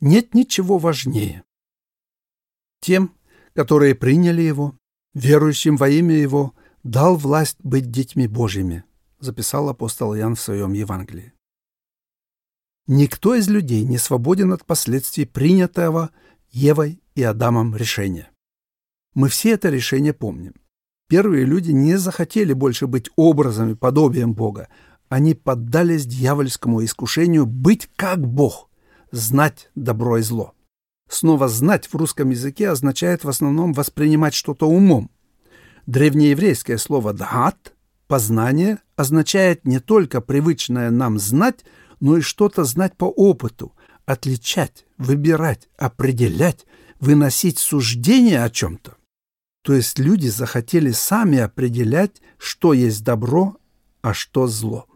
нет ничего важнее. Тем, которые приняли Его, верующим во имя Его, дал власть быть детьми Божьими, записал апостол Иоанн в своем Евангелии. Никто из людей не свободен от последствий принятого Евой и Адамом решения. Мы все это решение помним. Первые люди не захотели больше быть образом и подобием Бога. Они поддались дьявольскому искушению быть как Бог, знать добро и зло. Снова «знать» в русском языке означает в основном воспринимать что-то умом. Древнееврейское слово «дхат» — «познание» означает не только привычное нам знать, но и что-то знать по опыту, отличать, выбирать, определять, выносить суждение о чем-то. То есть люди захотели сами определять, что есть добро, а что зло.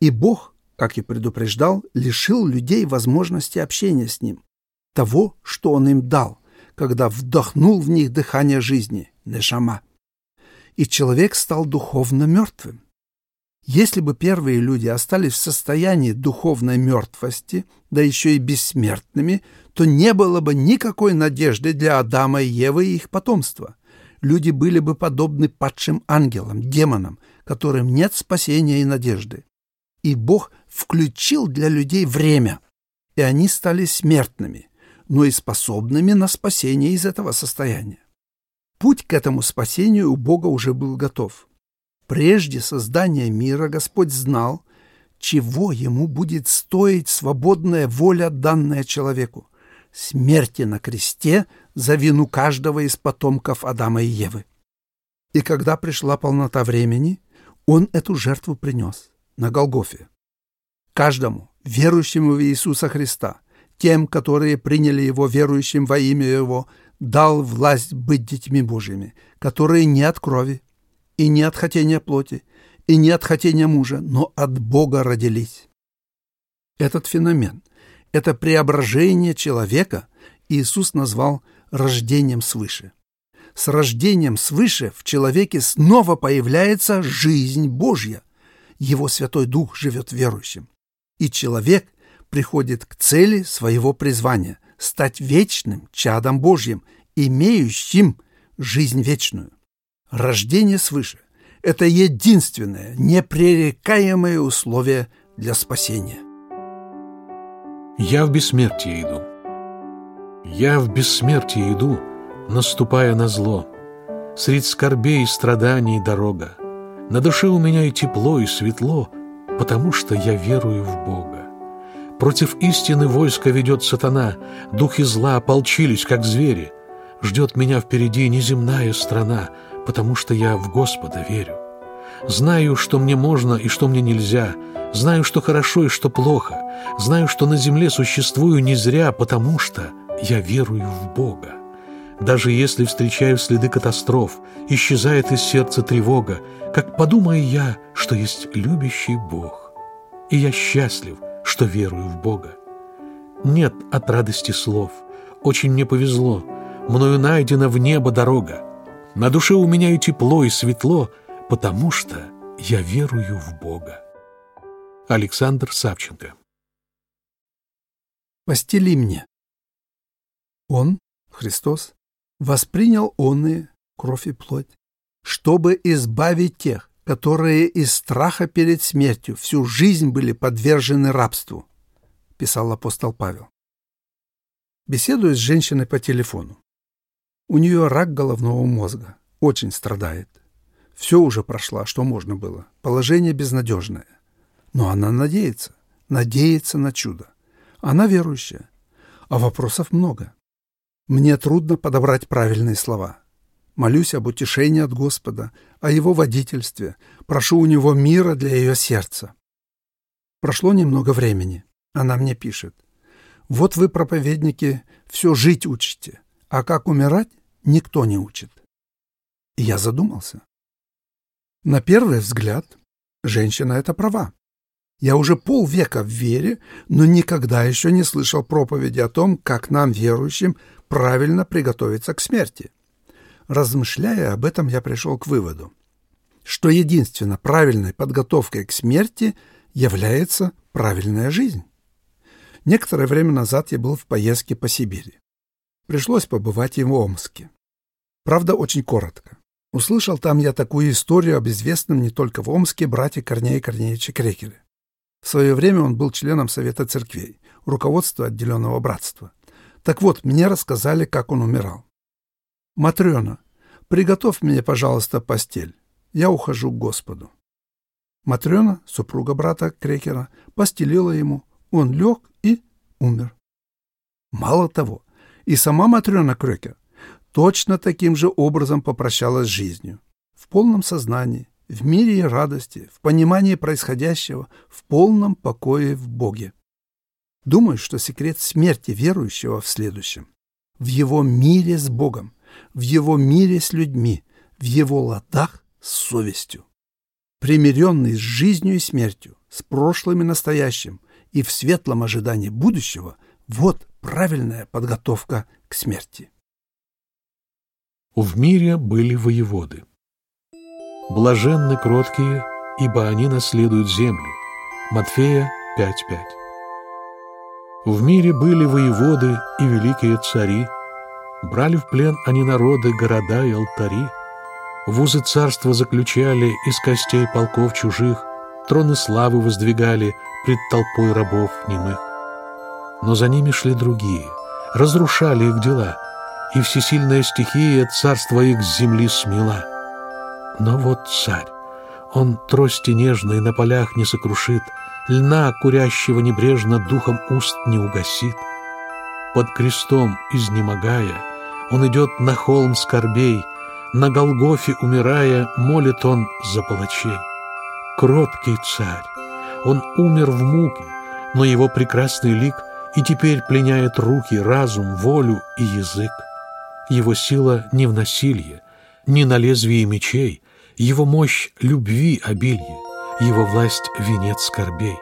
И Бог, как и предупреждал, лишил людей возможности общения с Ним, того, что Он им дал, когда вдохнул в них дыхание жизни, нешама. И человек стал духовно мертвым. Если бы первые люди остались в состоянии духовной мертвости, да еще и бессмертными, то не было бы никакой надежды для Адама и Евы и их потомства. Люди были бы подобны падшим ангелам, демонам, которым нет спасения и надежды. И Бог включил для людей время, и они стали смертными, но и способными на спасение из этого состояния. Путь к этому спасению у Бога уже был готов – Прежде создания мира Господь знал, чего ему будет стоить свободная воля, данная человеку – смерти на кресте за вину каждого из потомков Адама и Евы. И когда пришла полнота времени, он эту жертву принес на Голгофе. Каждому, верующему в Иисуса Христа, тем, которые приняли Его верующим во имя Его, дал власть быть детьми Божьими, которые не от крови, и не от хотения плоти, и не от хотения мужа, но от Бога родились. Этот феномен, это преображение человека Иисус назвал рождением свыше. С рождением свыше в человеке снова появляется жизнь Божья. Его Святой Дух живет верующим. И человек приходит к цели своего призвания – стать вечным чадом Божьим, имеющим жизнь вечную. Рождение свыше – это единственное, непререкаемое условие для спасения. Я в бессмертие иду. Я в бессмертие иду, наступая на зло. Средь скорбей и страданий дорога. На душе у меня и тепло, и светло, потому что я верую в Бога. Против истины войска ведет сатана, духи зла ополчились, как звери. Ждет меня впереди неземная страна — потому что я в Господа верю. Знаю, что мне можно и что мне нельзя, знаю, что хорошо и что плохо, знаю, что на земле существую не зря, потому что я верую в Бога. Даже если встречаю следы катастроф, исчезает из сердца тревога, как подумаю я, что есть любящий Бог. И я счастлив, что верую в Бога. Нет от радости слов, очень мне повезло, мною найдена в небо дорога. На душе у меня и тепло, и светло, потому что я верую в Бога. Александр Савченко «Постели мне». Он, Христос, воспринял онные, кровь и плоть, чтобы избавить тех, которые из страха перед смертью всю жизнь были подвержены рабству, писал апостол Павел. Беседуя с женщиной по телефону, у нее рак головного мозга. Очень страдает. Все уже прошла, что можно было. Положение безнадежное. Но она надеется. Надеется на чудо. Она верующая. А вопросов много. Мне трудно подобрать правильные слова. Молюсь об утешении от Господа, о Его водительстве. Прошу у Него мира для ее сердца. Прошло немного времени. Она мне пишет. Вот вы, проповедники, все жить учите а как умирать никто не учит. И я задумался. На первый взгляд, женщина это права. Я уже полвека в вере, но никогда еще не слышал проповеди о том, как нам, верующим, правильно приготовиться к смерти. Размышляя об этом, я пришел к выводу, что единственно правильной подготовкой к смерти является правильная жизнь. Некоторое время назад я был в поездке по Сибири. Пришлось побывать и в Омске. Правда, очень коротко. Услышал там я такую историю об известном не только в Омске брате Корнея Корнеевича Крекере. В свое время он был членом Совета церквей, руководства отделенного братства. Так вот, мне рассказали, как он умирал. «Матрена, приготовь мне, пожалуйста, постель. Я ухожу к Господу». Матрена, супруга брата Крекера, постелила ему, он лег и умер. Мало того, и сама Матрена Крекер точно таким же образом попрощалась с жизнью. В полном сознании, в мире и радости, в понимании происходящего, в полном покое в Боге. Думаю, что секрет смерти верующего в следующем. В его мире с Богом, в его мире с людьми, в его ладах с совестью. Примиренный с жизнью и смертью, с прошлым и настоящим, и в светлом ожидании будущего, вот правильная подготовка к смерти. В мире были воеводы. Блаженны кроткие, ибо они наследуют землю. Матфея 5.5 В мире были воеводы и великие цари, Брали в плен они народы, города и алтари, Вузы царства заключали из костей полков чужих, Троны славы воздвигали пред толпой рабов немых. Но за ними шли другие, разрушали их дела, И всесильная стихия царство их с земли смела. Но вот царь, он трости нежной на полях не сокрушит, Льна, курящего небрежно, духом уст не угасит. Под крестом, изнемогая, он идет на холм скорбей, На Голгофе, умирая, молит он за палачей. Кроткий царь, он умер в муке, Но его прекрасный лик И теперь пленяет руки, разум, волю и язык. Его сила не в насилии, не на лезвии мечей, Его мощь — любви обилье, Его власть — венец скорбей.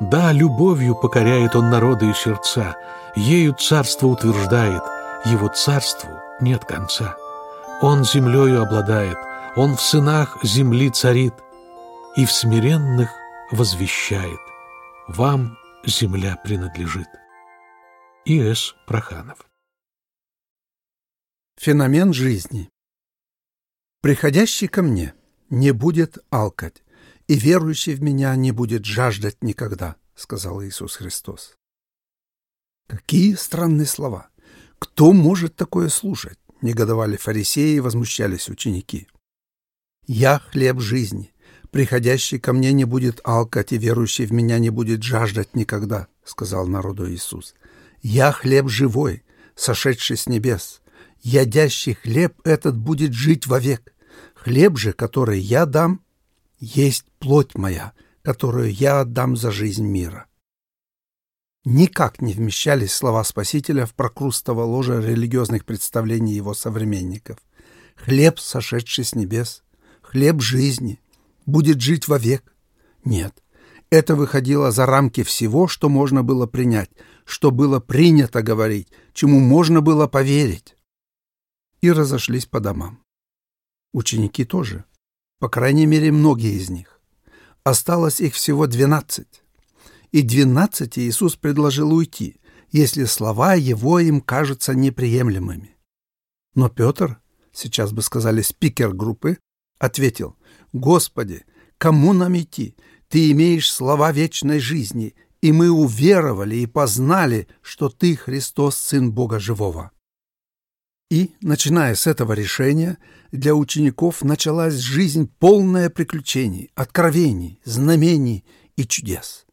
Да, любовью покоряет он народы и сердца, Ею царство утверждает, Его царству нет конца. Он землею обладает, Он в сынах земли царит, И в смиренных возвещает, Вам земля принадлежит. И.С. Проханов Феномен жизни «Приходящий ко мне не будет алкать, и верующий в меня не будет жаждать никогда», — сказал Иисус Христос. Какие странные слова! Кто может такое слушать? Негодовали фарисеи и возмущались ученики. «Я — хлеб жизни. Приходящий ко мне не будет алкать, и верующий в меня не будет жаждать никогда», — сказал народу Иисус. «Я — хлеб живой, сошедший с небес. Ядящий хлеб этот будет жить вовек. Хлеб же, который я дам, есть плоть моя, которую я отдам за жизнь мира. Никак не вмещались слова Спасителя в прокрустово ложе религиозных представлений его современников. Хлеб, сошедший с небес, хлеб жизни, будет жить вовек. Нет, это выходило за рамки всего, что можно было принять, что было принято говорить, чему можно было поверить и разошлись по домам. Ученики тоже, по крайней мере, многие из них. Осталось их всего двенадцать. И двенадцати Иисус предложил уйти, если слова его им кажутся неприемлемыми. Но Петр, сейчас бы сказали спикер группы, ответил, «Господи, кому нам идти? Ты имеешь слова вечной жизни, и мы уверовали и познали, что Ты, Христос, Сын Бога Живого». И, начиная с этого решения, для учеников началась жизнь полная приключений, откровений, знамений и чудес.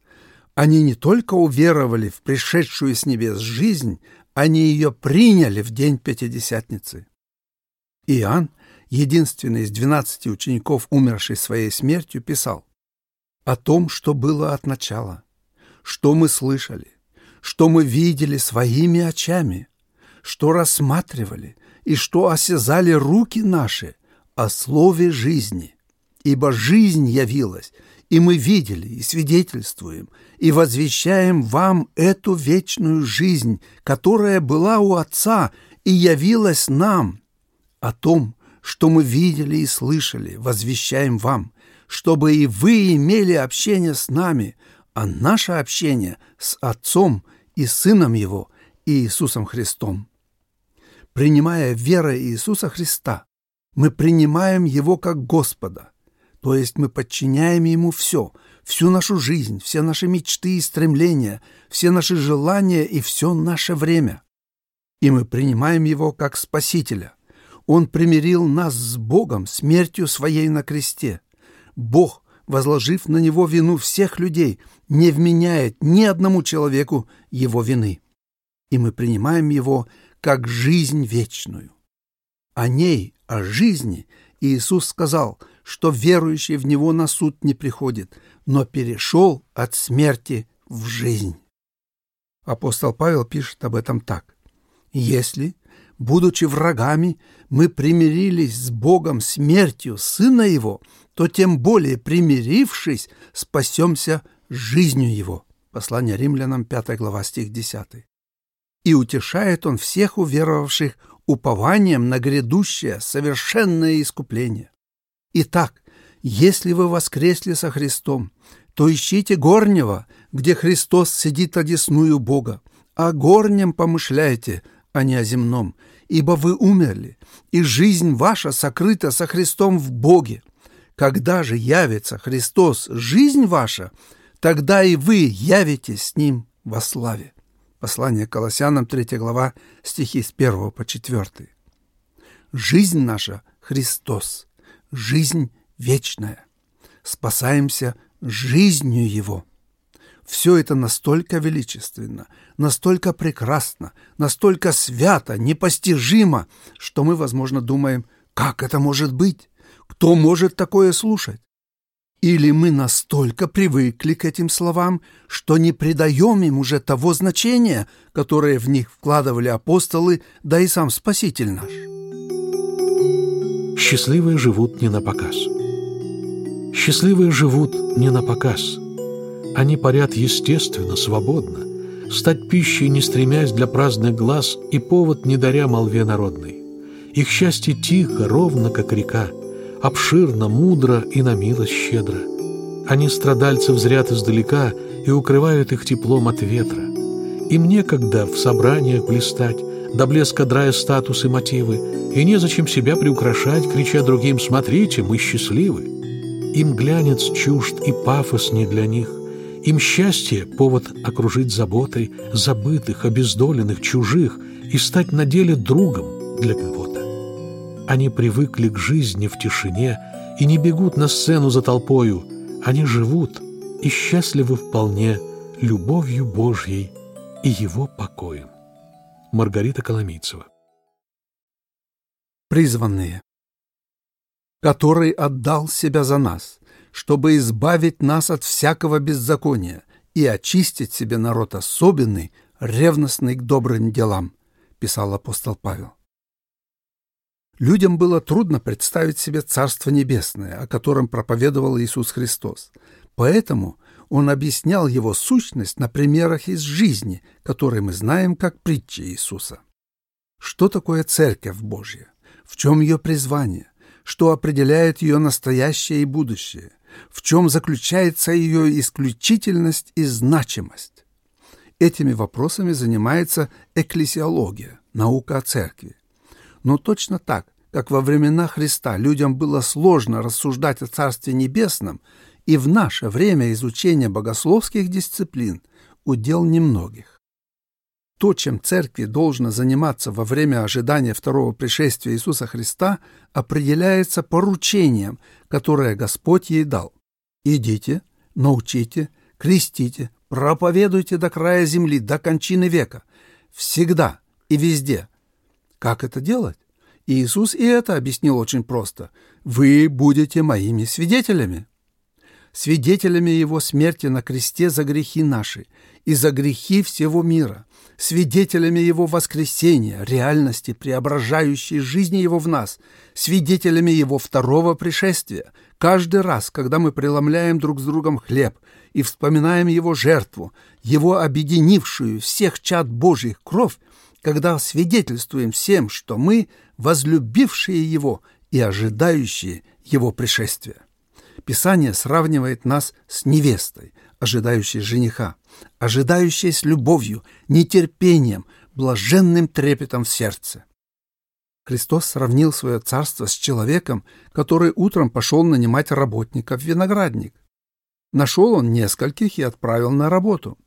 Они не только уверовали в пришедшую с небес жизнь, они ее приняли в день Пятидесятницы. Иоанн, единственный из двенадцати учеников, умерший своей смертью, писал о том, что было от начала, что мы слышали, что мы видели своими очами – что рассматривали и что осязали руки наши о слове жизни. Ибо жизнь явилась, и мы видели и свидетельствуем, и возвещаем вам эту вечную жизнь, которая была у Отца и явилась нам. О том, что мы видели и слышали, возвещаем вам, чтобы и вы имели общение с нами, а наше общение с Отцом и Сыном Его, Иисусом Христом. Принимая верой Иисуса Христа, мы принимаем Его как Господа, то есть мы подчиняем Ему все, всю нашу жизнь, все наши мечты и стремления, все наши желания и все наше время. И мы принимаем Его как Спасителя. Он примирил нас с Богом смертью Своей на кресте. Бог, возложив на Него вину всех людей, не вменяет ни одному человеку Его вины. И мы принимаем Его как жизнь вечную. О ней, о жизни Иисус сказал, что верующий в Него на суд не приходит, но перешел от смерти в жизнь. Апостол Павел пишет об этом так. «Если, будучи врагами, мы примирились с Богом смертью Сына Его, то тем более примирившись, спасемся жизнью Его». Послание римлянам, 5 глава, стих 10. И утешает Он всех уверовавших упованием на грядущее совершенное искупление. Итак, если вы воскресли со Христом, то ищите горнего, где Христос сидит одесную Бога, о горнем помышляйте, а не о земном, ибо вы умерли, и жизнь ваша сокрыта со Христом в Боге. Когда же явится Христос, жизнь ваша, тогда и вы явитесь с Ним во славе. Послание к Колоссянам, 3 глава, стихи с 1 по 4. Жизнь наша — Христос, жизнь вечная. Спасаемся жизнью Его. Все это настолько величественно, настолько прекрасно, настолько свято, непостижимо, что мы, возможно, думаем, как это может быть? Кто может такое слушать? Или мы настолько привыкли к этим словам, что не придаем им уже того значения, которое в них вкладывали апостолы, да и сам Спаситель наш. Счастливые живут не на показ. Счастливые живут не на показ. Они парят естественно, свободно, стать пищей, не стремясь для праздных глаз и повод не даря молве народной. Их счастье тихо, ровно, как река – обширно, мудро и на милость щедро. Они страдальцев зрят издалека и укрывают их теплом от ветра. Им некогда в собраниях блистать, до блеска драя статусы мотивы, и незачем себя приукрашать, крича другим «Смотрите, мы счастливы!» Им глянец чужд и пафос не для них. Им счастье — повод окружить заботой забытых, обездоленных, чужих и стать на деле другом для кого они привыкли к жизни в тишине и не бегут на сцену за толпою. Они живут и счастливы вполне любовью Божьей и Его покоем. Маргарита Коломийцева Призванные который отдал себя за нас, чтобы избавить нас от всякого беззакония и очистить себе народ особенный, ревностный к добрым делам, писал апостол Павел. Людям было трудно представить себе Царство Небесное, о котором проповедовал Иисус Христос. Поэтому он объяснял его сущность на примерах из жизни, которые мы знаем как притчи Иисуса. Что такое Церковь Божья? В чем ее призвание? Что определяет ее настоящее и будущее? В чем заключается ее исключительность и значимость? Этими вопросами занимается экклесиология, наука о церкви. Но точно так, как во времена Христа людям было сложно рассуждать о Царстве Небесном, и в наше время изучение богословских дисциплин – удел немногих. То, чем церкви должно заниматься во время ожидания второго пришествия Иисуса Христа, определяется поручением, которое Господь ей дал. «Идите, научите, крестите, проповедуйте до края земли, до кончины века, всегда и везде, как это делать? Иисус и это объяснил очень просто. «Вы будете моими свидетелями». Свидетелями Его смерти на кресте за грехи наши и за грехи всего мира, свидетелями Его воскресения, реальности, преображающей жизни Его в нас, свидетелями Его второго пришествия, каждый раз, когда мы преломляем друг с другом хлеб и вспоминаем Его жертву, Его объединившую всех чад Божьих кровь, когда свидетельствуем всем, что мы возлюбившие Его и ожидающие Его пришествия. Писание сравнивает нас с невестой, ожидающей жениха, ожидающей с любовью, нетерпением, блаженным трепетом в сердце. Христос сравнил свое царство с человеком, который утром пошел нанимать работников в виноградник. Нашел он нескольких и отправил на работу.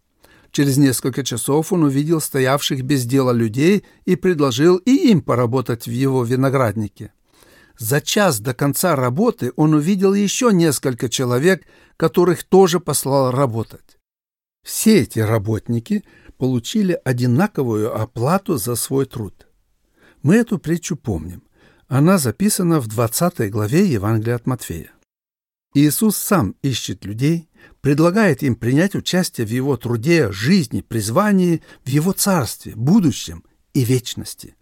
Через несколько часов он увидел стоявших без дела людей и предложил и им поработать в его винограднике. За час до конца работы он увидел еще несколько человек, которых тоже послал работать. Все эти работники получили одинаковую оплату за свой труд. Мы эту притчу помним. Она записана в 20 главе Евангелия от Матфея. Иисус сам ищет людей, предлагает им принять участие в его труде, жизни, призвании, в его царстве, будущем и вечности.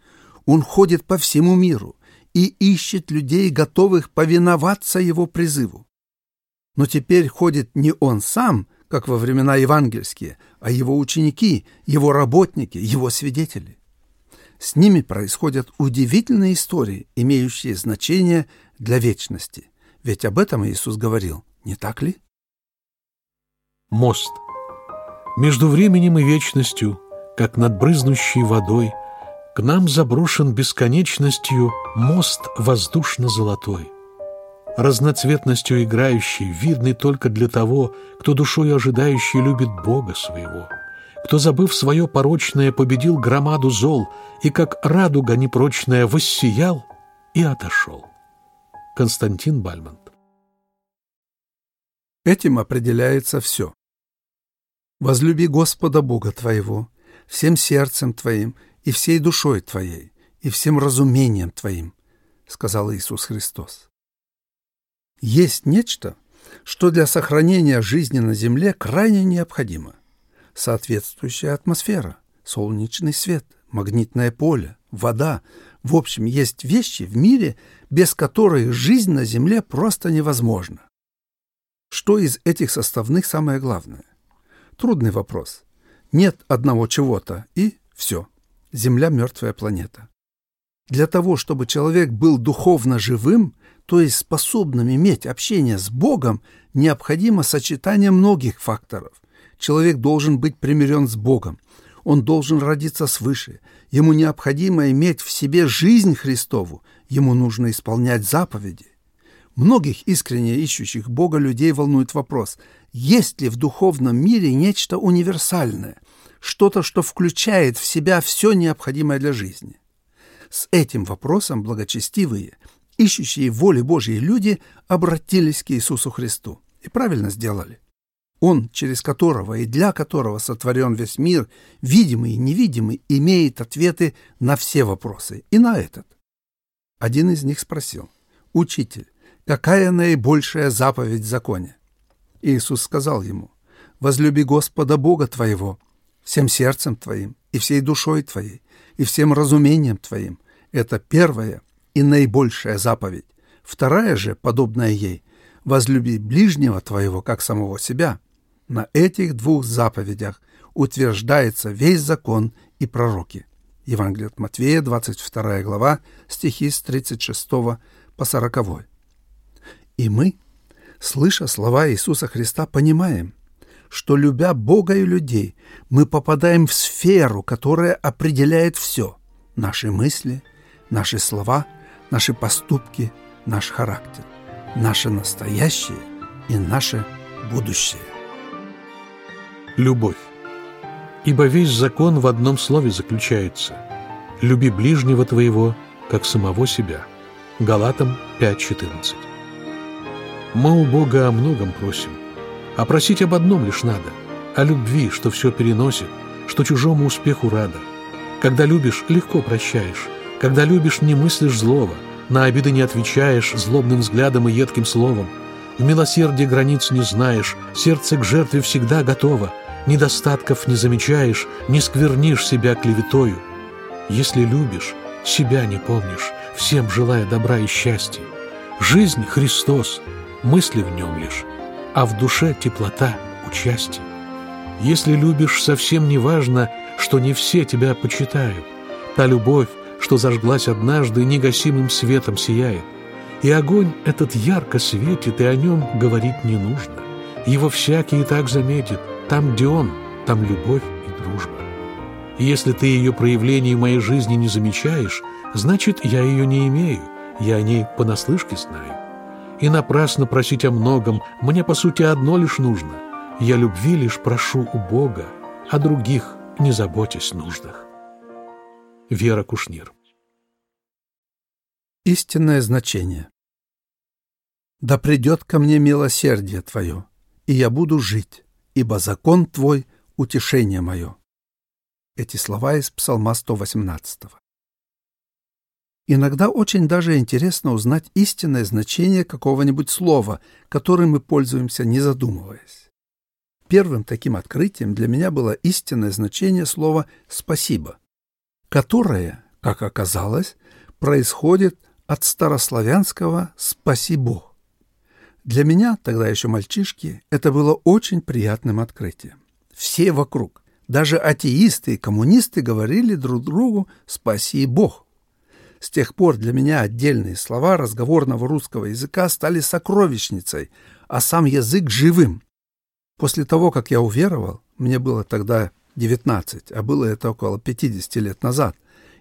Он ходит по всему миру и ищет людей, готовых повиноваться его призыву. Но теперь ходит не он сам, как во времена евангельские, а его ученики, его работники, его свидетели. С ними происходят удивительные истории, имеющие значение для вечности – ведь об этом Иисус говорил, не так ли? Мост. Между временем и вечностью, как над брызнущей водой, к нам заброшен бесконечностью мост воздушно-золотой. Разноцветностью играющий, видный только для того, кто душой ожидающий любит Бога своего, кто, забыв свое порочное, победил громаду зол и, как радуга непрочная, воссиял и отошел. Константин Бальмонт. Этим определяется все. «Возлюби Господа Бога твоего всем сердцем твоим и всей душой твоей и всем разумением твоим», — сказал Иисус Христос. Есть нечто, что для сохранения жизни на Земле крайне необходимо. Соответствующая атмосфера, солнечный свет, магнитное поле, вода. В общем, есть вещи в мире, без которых жизнь на Земле просто невозможна. Что из этих составных самое главное? Трудный вопрос. Нет одного чего-то, и все. Земля – мертвая планета. Для того, чтобы человек был духовно живым, то есть способным иметь общение с Богом, необходимо сочетание многих факторов. Человек должен быть примирен с Богом, он должен родиться свыше, ему необходимо иметь в себе жизнь Христову, ему нужно исполнять заповеди. Многих искренне ищущих Бога людей волнует вопрос, есть ли в духовном мире нечто универсальное, что-то, что включает в себя все необходимое для жизни. С этим вопросом благочестивые, ищущие воли Божьей люди обратились к Иисусу Христу и правильно сделали. Он, через которого и для которого сотворен весь мир, видимый и невидимый, имеет ответы на все вопросы, и на этот. Один из них спросил, «Учитель, какая наибольшая заповедь в законе?» Иисус сказал ему, «Возлюби Господа Бога твоего всем сердцем твоим, и всей душой твоей, и всем разумением твоим. Это первая и наибольшая заповедь. Вторая же, подобная ей, возлюби ближнего твоего, как самого себя». На этих двух заповедях утверждается весь закон и пророки. Евангелие от Матвея, 22 глава, стихи с 36 по 40. И мы, слыша слова Иисуса Христа, понимаем, что, любя Бога и людей, мы попадаем в сферу, которая определяет все – наши мысли, наши слова, наши поступки, наш характер, наше настоящее и наше будущее любовь. Ибо весь закон в одном слове заключается – «Люби ближнего твоего, как самого себя». Галатам 5.14. Мы у Бога о многом просим, а просить об одном лишь надо – о любви, что все переносит, что чужому успеху рада. Когда любишь, легко прощаешь, когда любишь, не мыслишь злого, на обиды не отвечаешь злобным взглядом и едким словом, в милосердии границ не знаешь, сердце к жертве всегда готово – недостатков не замечаешь, не сквернишь себя клеветою. Если любишь, себя не помнишь, всем желая добра и счастья. Жизнь — Христос, мысли в нем лишь, а в душе теплота, участие. Если любишь, совсем не важно, что не все тебя почитают. Та любовь, что зажглась однажды, негасимым светом сияет. И огонь этот ярко светит, и о нем говорить не нужно Его всякий и так заметит. Там, где он, там любовь и дружба. И если ты ее проявлений в моей жизни не замечаешь, значит, я ее не имею, я о ней понаслышке знаю. И напрасно просить о многом, мне, по сути, одно лишь нужно. Я любви лишь прошу у Бога, а других не заботясь нуждах. Вера Кушнир Истинное значение «Да придет ко мне милосердие Твое, и я буду жить, ибо закон Твой — утешение мое». Эти слова из Псалма 118. Иногда очень даже интересно узнать истинное значение какого-нибудь слова, которым мы пользуемся, не задумываясь. Первым таким открытием для меня было истинное значение слова «спасибо», которое, как оказалось, происходит от старославянского «спаси Бог». Для меня, тогда еще мальчишки, это было очень приятным открытием. Все вокруг, даже атеисты и коммунисты говорили друг другу «спаси Бог». С тех пор для меня отдельные слова разговорного русского языка стали сокровищницей, а сам язык живым. После того, как я уверовал, мне было тогда 19, а было это около 50 лет назад,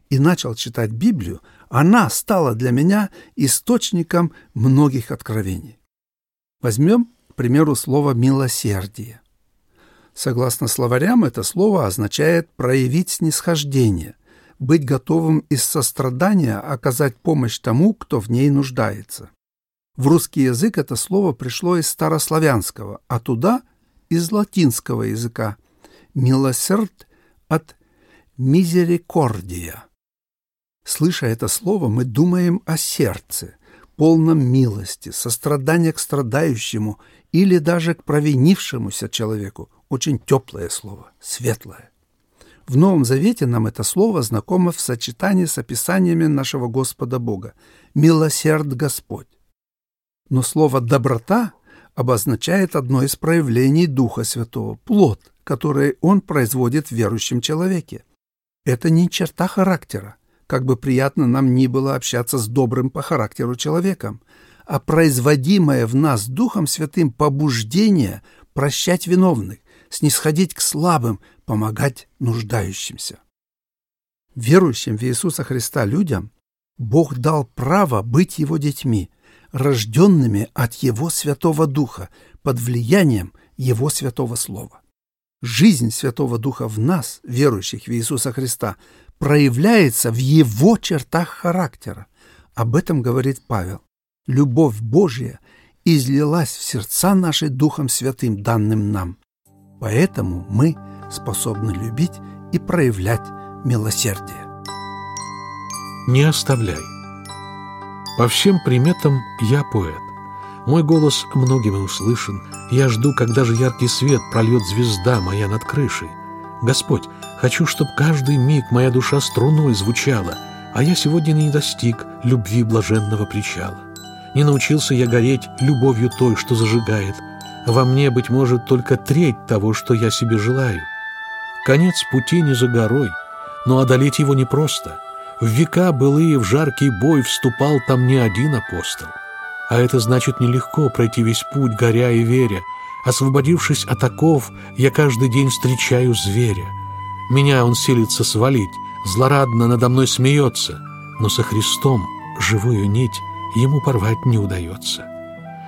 и начал читать Библию, она стала для меня источником многих откровений. Возьмем, к примеру, слово «милосердие». Согласно словарям, это слово означает «проявить снисхождение», быть готовым из сострадания оказать помощь тому, кто в ней нуждается. В русский язык это слово пришло из старославянского, а туда – из латинского языка. «Милосерд» от «мизерикордия». Слыша это слово, мы думаем о сердце, полном милости, сострадания к страдающему или даже к провинившемуся человеку. Очень теплое слово, светлое. В Новом Завете нам это слово знакомо в сочетании с описаниями нашего Господа Бога «милосерд Господь». Но слово «доброта» обозначает одно из проявлений Духа Святого – плод, который Он производит в верующем человеке. Это не черта характера, как бы приятно нам ни было общаться с добрым по характеру человеком, а производимое в нас Духом Святым побуждение прощать виновных, снисходить к слабым, помогать нуждающимся. Верующим в Иисуса Христа людям Бог дал право быть Его детьми, рожденными от Его Святого Духа, под влиянием Его Святого Слова. Жизнь Святого Духа в нас, верующих в Иисуса Христа, проявляется в Его чертах характера. Об этом говорит Павел. Любовь Божья излилась в сердца наши Духом Святым, данным нам. Поэтому мы способны любить и проявлять милосердие. Не оставляй. По всем приметам я поэт. Мой голос многими услышан. Я жду, когда же яркий свет прольет звезда моя над крышей. Господь, хочу, чтоб каждый миг моя душа струной звучала, а я сегодня не достиг любви блаженного причала. Не научился я гореть любовью той, что зажигает, во мне, быть может, только треть того, что я себе желаю. Конец пути не за горой, но одолеть его непросто. В века былые в жаркий бой вступал там не один апостол. А это значит нелегко пройти весь путь, горя и веря. Освободившись от оков, я каждый день встречаю зверя. Меня он силится свалить, злорадно надо мной смеется, но со Христом живую нить ему порвать не удается.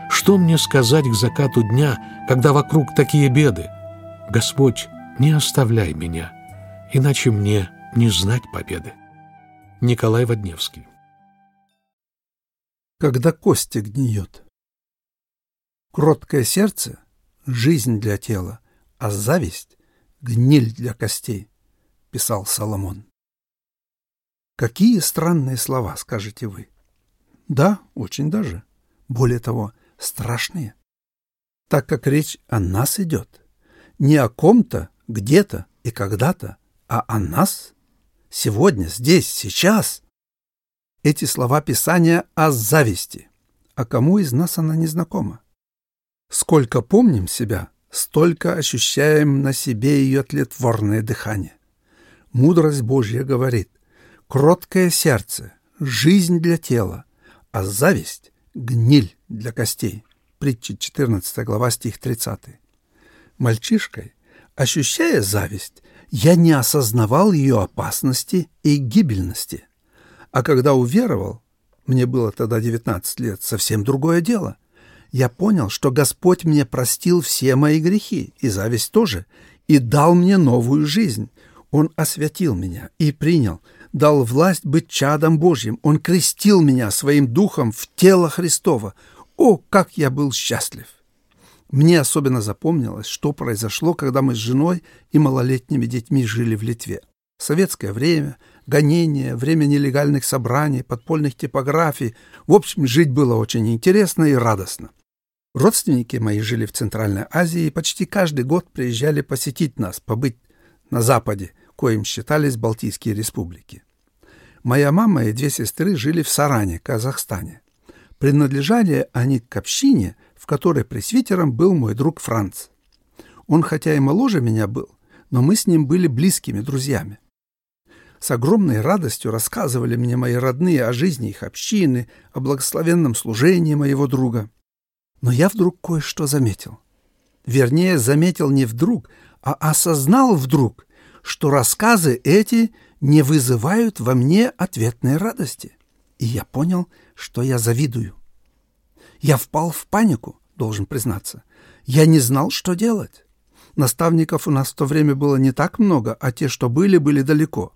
Что мне сказать к закату дня, когда вокруг такие беды? Господь, не оставляй меня, иначе мне не знать победы. Николай Водневский Когда костик гниет. Кроткое сердце — жизнь для тела, а зависть — гниль для костей, — писал Соломон. Какие странные слова, скажете вы. Да, очень даже. Более того, страшные. Так как речь о нас идет. Не о ком-то, где-то и когда-то, а о нас. Сегодня, здесь, сейчас. Эти слова Писания о зависти. А кому из нас она не знакома? Сколько помним себя, столько ощущаем на себе ее тлетворное дыхание. Мудрость Божья говорит, кроткое сердце — жизнь для тела, а зависть — гниль для костей. притчи 14 глава, стих 30. Мальчишкой, ощущая зависть, я не осознавал ее опасности и гибельности. А когда уверовал, мне было тогда 19 лет, совсем другое дело. Я понял, что Господь мне простил все мои грехи, и зависть тоже, и дал мне новую жизнь. Он освятил меня и принял, дал власть быть чадом Божьим. Он крестил меня своим духом в тело Христова. О, как я был счастлив! Мне особенно запомнилось, что произошло, когда мы с женой и малолетними детьми жили в Литве. Советское время, гонения, время нелегальных собраний, подпольных типографий. В общем, жить было очень интересно и радостно. Родственники мои жили в Центральной Азии и почти каждый год приезжали посетить нас, побыть на Западе, коим считались Балтийские республики. Моя мама и две сестры жили в Саране, Казахстане. Принадлежали они к общине, в которой пресвитером был мой друг Франц. Он хотя и моложе меня был, но мы с ним были близкими друзьями. С огромной радостью рассказывали мне мои родные о жизни их общины, о благословенном служении моего друга. Но я вдруг кое-что заметил. Вернее, заметил не вдруг, а осознал вдруг, что рассказы эти не вызывают во мне ответной радости. И я понял, что я завидую. Я впал в панику, должен признаться. Я не знал, что делать. Наставников у нас в то время было не так много, а те, что были, были далеко.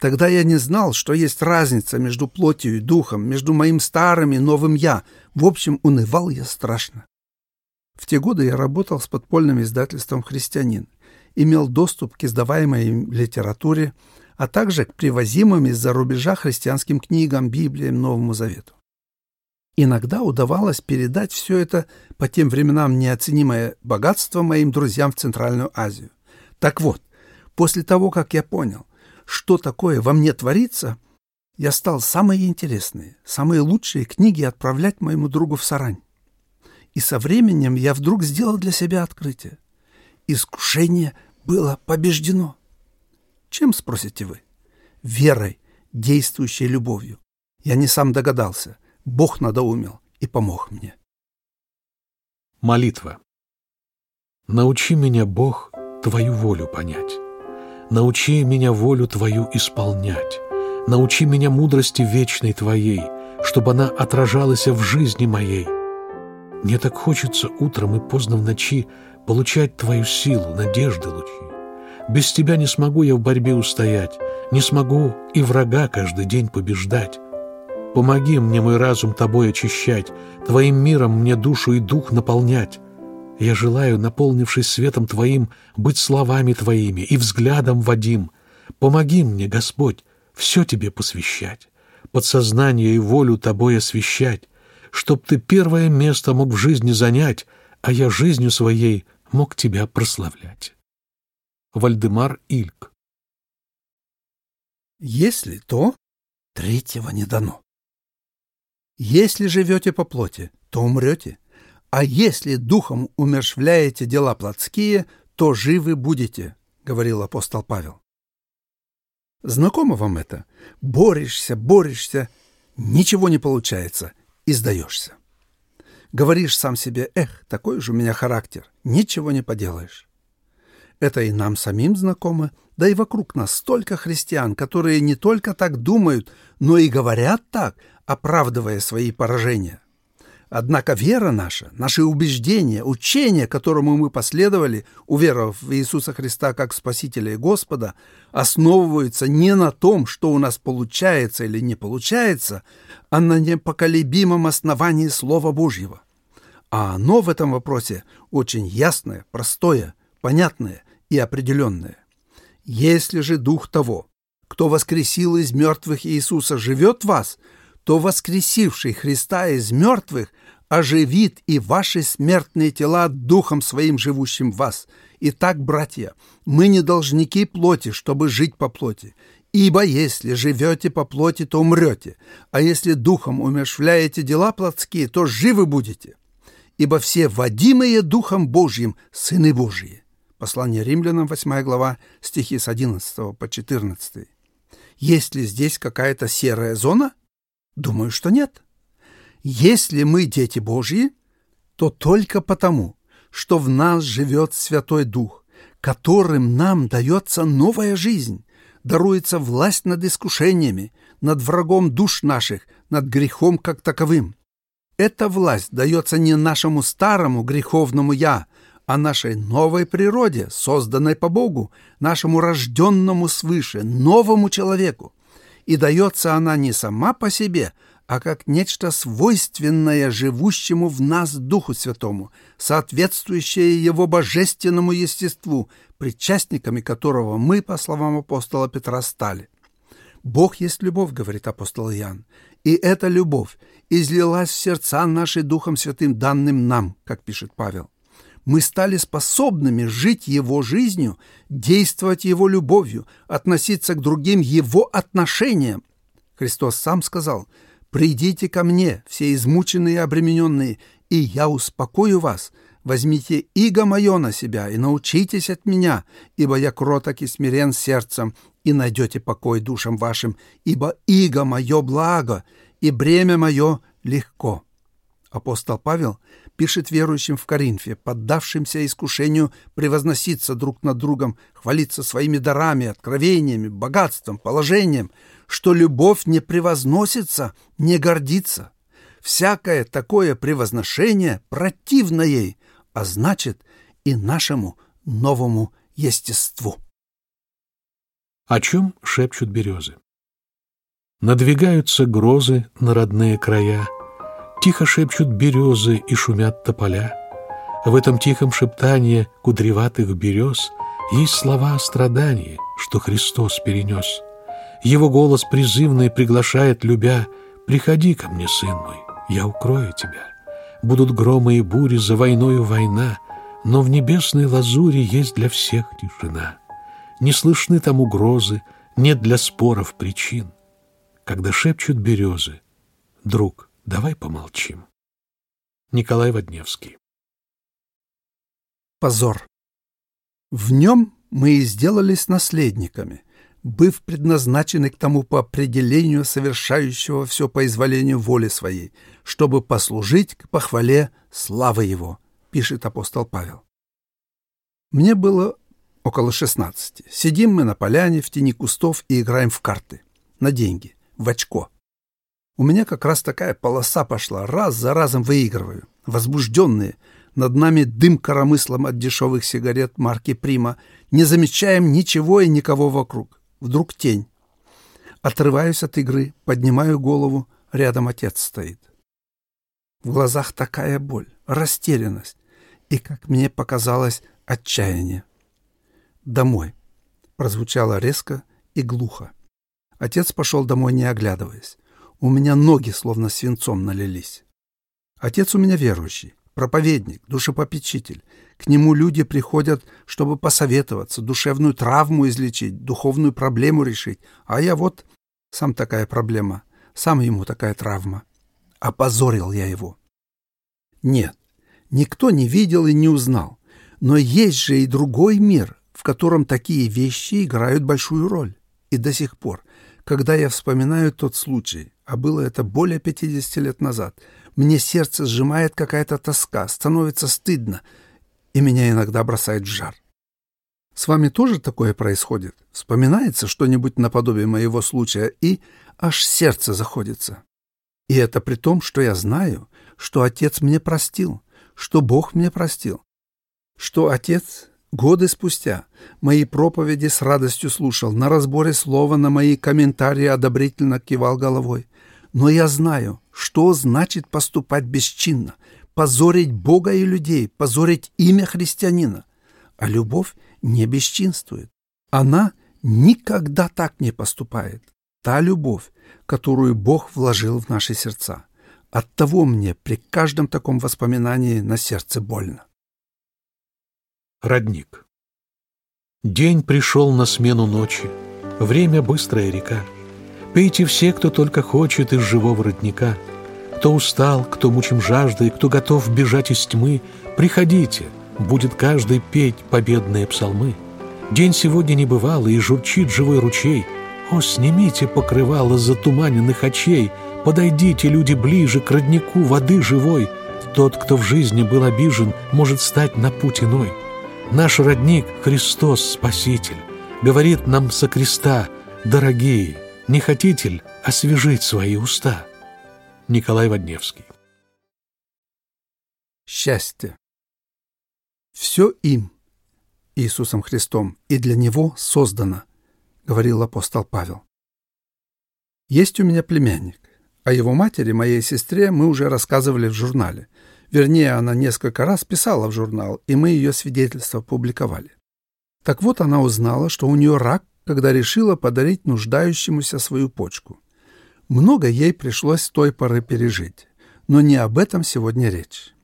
Тогда я не знал, что есть разница между плотью и духом, между моим старым и новым «я». В общем, унывал я страшно. В те годы я работал с подпольным издательством «Христианин», имел доступ к издаваемой литературе, а также к привозимым из-за рубежа христианским книгам, Библиям, Новому Завету. Иногда удавалось передать все это по тем временам неоценимое богатство моим друзьям в Центральную Азию. Так вот, после того, как я понял, что такое во мне творится, я стал самые интересные, самые лучшие книги отправлять моему другу в Сарань. И со временем я вдруг сделал для себя открытие. Искушение было побеждено. Чем, спросите вы? Верой, действующей любовью. Я не сам догадался. Бог надоумил и помог мне. Молитва. Научи меня, Бог, Твою волю понять Научи меня волю Твою исполнять. Научи меня мудрости вечной Твоей, чтобы она отражалась в жизни моей. Мне так хочется утром и поздно в ночи получать Твою силу, надежды лучи. Без Тебя не смогу я в борьбе устоять, не смогу и врага каждый день побеждать. Помоги мне мой разум Тобой очищать, Твоим миром мне душу и дух наполнять. Я желаю, наполнившись светом Твоим, быть словами Твоими и взглядом Вадим. Помоги мне, Господь, все Тебе посвящать, подсознание и волю Тобой освящать, чтоб Ты первое место мог в жизни занять, а я жизнью своей мог Тебя прославлять. Вальдемар Ильк Если то, третьего не дано. Если живете по плоти, то умрете — «А если духом умершвляете дела плотские, то живы будете», — говорил апостол Павел. Знакомо вам это? Борешься, борешься, ничего не получается и сдаешься. Говоришь сам себе, эх, такой же у меня характер, ничего не поделаешь. Это и нам самим знакомо, да и вокруг нас столько христиан, которые не только так думают, но и говорят так, оправдывая свои поражения. Однако вера наша, наши убеждения, учение, которому мы последовали, уверовав в Иисуса Христа как Спасителя и Господа, основываются не на том, что у нас получается или не получается, а на непоколебимом основании Слова Божьего. А оно в этом вопросе очень ясное, простое, понятное и определенное. Если же Дух того, кто воскресил из мертвых Иисуса, живет в вас – то воскресивший Христа из мертвых оживит и ваши смертные тела духом своим живущим в вас. Итак, братья, мы не должники плоти, чтобы жить по плоти. Ибо если живете по плоти, то умрете, а если духом умершвляете дела плотские, то живы будете. Ибо все водимые Духом Божьим – сыны Божьи. Послание римлянам, 8 глава, стихи с 11 по 14. Есть ли здесь какая-то серая зона – Думаю, что нет. Если мы дети Божьи, то только потому, что в нас живет Святой Дух, которым нам дается новая жизнь, даруется власть над искушениями, над врагом душ наших, над грехом как таковым. Эта власть дается не нашему старому греховному «я», а нашей новой природе, созданной по Богу, нашему рожденному свыше, новому человеку. И дается она не сама по себе, а как нечто свойственное живущему в нас Духу Святому, соответствующее Его божественному естеству, причастниками которого мы, по словам апостола Петра, стали. «Бог есть любовь», — говорит апостол Иоанн, и эта любовь излилась в сердца наши Духом Святым, данным нам, как пишет Павел. Мы стали способными жить Его жизнью, действовать Его любовью, относиться к другим Его отношениям. Христос сам сказал — «Придите ко мне, все измученные и обремененные, и я успокою вас. Возьмите иго мое на себя и научитесь от меня, ибо я кроток и смирен сердцем, и найдете покой душам вашим, ибо иго мое благо, и бремя мое легко». Апостол Павел пишет верующим в Коринфе, поддавшимся искушению превозноситься друг над другом, хвалиться своими дарами, откровениями, богатством, положением, что любовь не превозносится, не гордится. Всякое такое превозношение противно ей, а значит и нашему новому естеству. О чем шепчут березы? Надвигаются грозы на родные края, Тихо шепчут березы и шумят тополя. В этом тихом шептании кудреватых берез Есть слова о страдании, что Христос перенес — его голос призывный приглашает, любя, «Приходи ко мне, сын мой, я укрою тебя. Будут громы и бури, за войною война, но в небесной лазури есть для всех тишина. Не слышны там угрозы, нет для споров причин. Когда шепчут березы, друг, давай помолчим. Николай Водневский Позор. В нем мы и сделались наследниками — быв предназначены к тому по определению совершающего все по изволению воли своей, чтобы послужить к похвале славы Его, пишет апостол Павел. Мне было около 16. Сидим мы на поляне в тени кустов и играем в карты. На деньги, в очко. У меня как раз такая полоса пошла, раз за разом выигрываю. Возбужденные, над нами дым коромыслом от дешевых сигарет марки «Прима», не замечаем ничего и никого вокруг. Вдруг тень. Отрываюсь от игры, поднимаю голову, рядом отец стоит. В глазах такая боль, растерянность и, как мне показалось, отчаяние. «Домой», — прозвучало резко и глухо. Отец пошел домой, не оглядываясь. У меня ноги словно свинцом налились. Отец у меня верующий, проповедник, душепопечитель. К нему люди приходят, чтобы посоветоваться, душевную травму излечить, духовную проблему решить. А я вот сам такая проблема, сам ему такая травма. Опозорил я его. Нет, никто не видел и не узнал. Но есть же и другой мир, в котором такие вещи играют большую роль. И до сих пор, когда я вспоминаю тот случай, а было это более 50 лет назад, мне сердце сжимает какая-то тоска, становится стыдно, и меня иногда бросает в жар. С вами тоже такое происходит? Вспоминается что-нибудь наподобие моего случая, и аж сердце заходится. И это при том, что я знаю, что Отец мне простил, что Бог мне простил, что Отец годы спустя мои проповеди с радостью слушал, на разборе слова на мои комментарии одобрительно кивал головой. Но я знаю, что значит поступать бесчинно, позорить Бога и людей, позорить имя христианина. А любовь не бесчинствует. Она никогда так не поступает. Та любовь, которую Бог вложил в наши сердца. Оттого мне при каждом таком воспоминании на сердце больно. Родник День пришел на смену ночи, время — быстрая река. Пейте все, кто только хочет из живого родника — кто устал, кто мучим жаждой, кто готов бежать из тьмы, приходите, будет каждый петь победные псалмы. День сегодня не бывало, и журчит живой ручей. О, снимите покрывало затуманенных очей, подойдите, люди, ближе к роднику воды живой. Тот, кто в жизни был обижен, может стать на путь иной. Наш родник Христос, Спаситель, говорит нам со креста, «Дорогие, не хотите ли освежить свои уста?» Николай Водневский Счастье. Все им, Иисусом Христом, и для Него создано, говорил апостол Павел. Есть у меня племянник. О его матери, моей сестре, мы уже рассказывали в журнале. Вернее, она несколько раз писала в журнал, и мы ее свидетельство публиковали. Так вот, она узнала, что у нее рак, когда решила подарить нуждающемуся свою почку. Много ей пришлось с той поры пережить, но не об этом сегодня речь.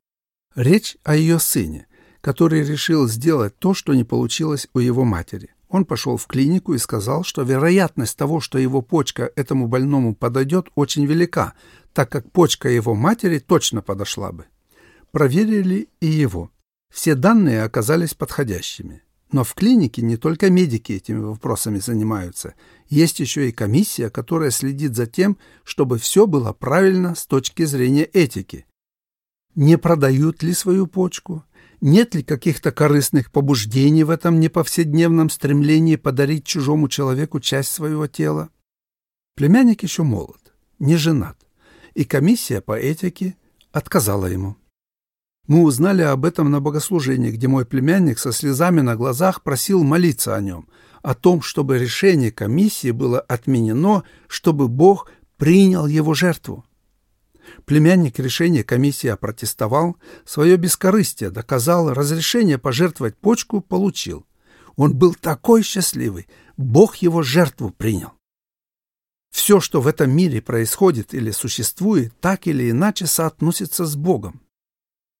Речь о ее сыне, который решил сделать то, что не получилось у его матери. Он пошел в клинику и сказал, что вероятность того, что его почка этому больному подойдет, очень велика, так как почка его матери точно подошла бы. Проверили и его. Все данные оказались подходящими. Но в клинике не только медики этими вопросами занимаются. Есть еще и комиссия, которая следит за тем, чтобы все было правильно с точки зрения этики. Не продают ли свою почку? Нет ли каких-то корыстных побуждений в этом неповседневном стремлении подарить чужому человеку часть своего тела? Племянник еще молод, не женат, и комиссия по этике отказала ему. Мы узнали об этом на богослужении, где мой племянник со слезами на глазах просил молиться о нем, о том, чтобы решение комиссии было отменено, чтобы Бог принял его жертву. Племянник решение комиссии опротестовал, свое бескорыстие доказал, разрешение пожертвовать почку получил. Он был такой счастливый, Бог его жертву принял. Все, что в этом мире происходит или существует, так или иначе соотносится с Богом.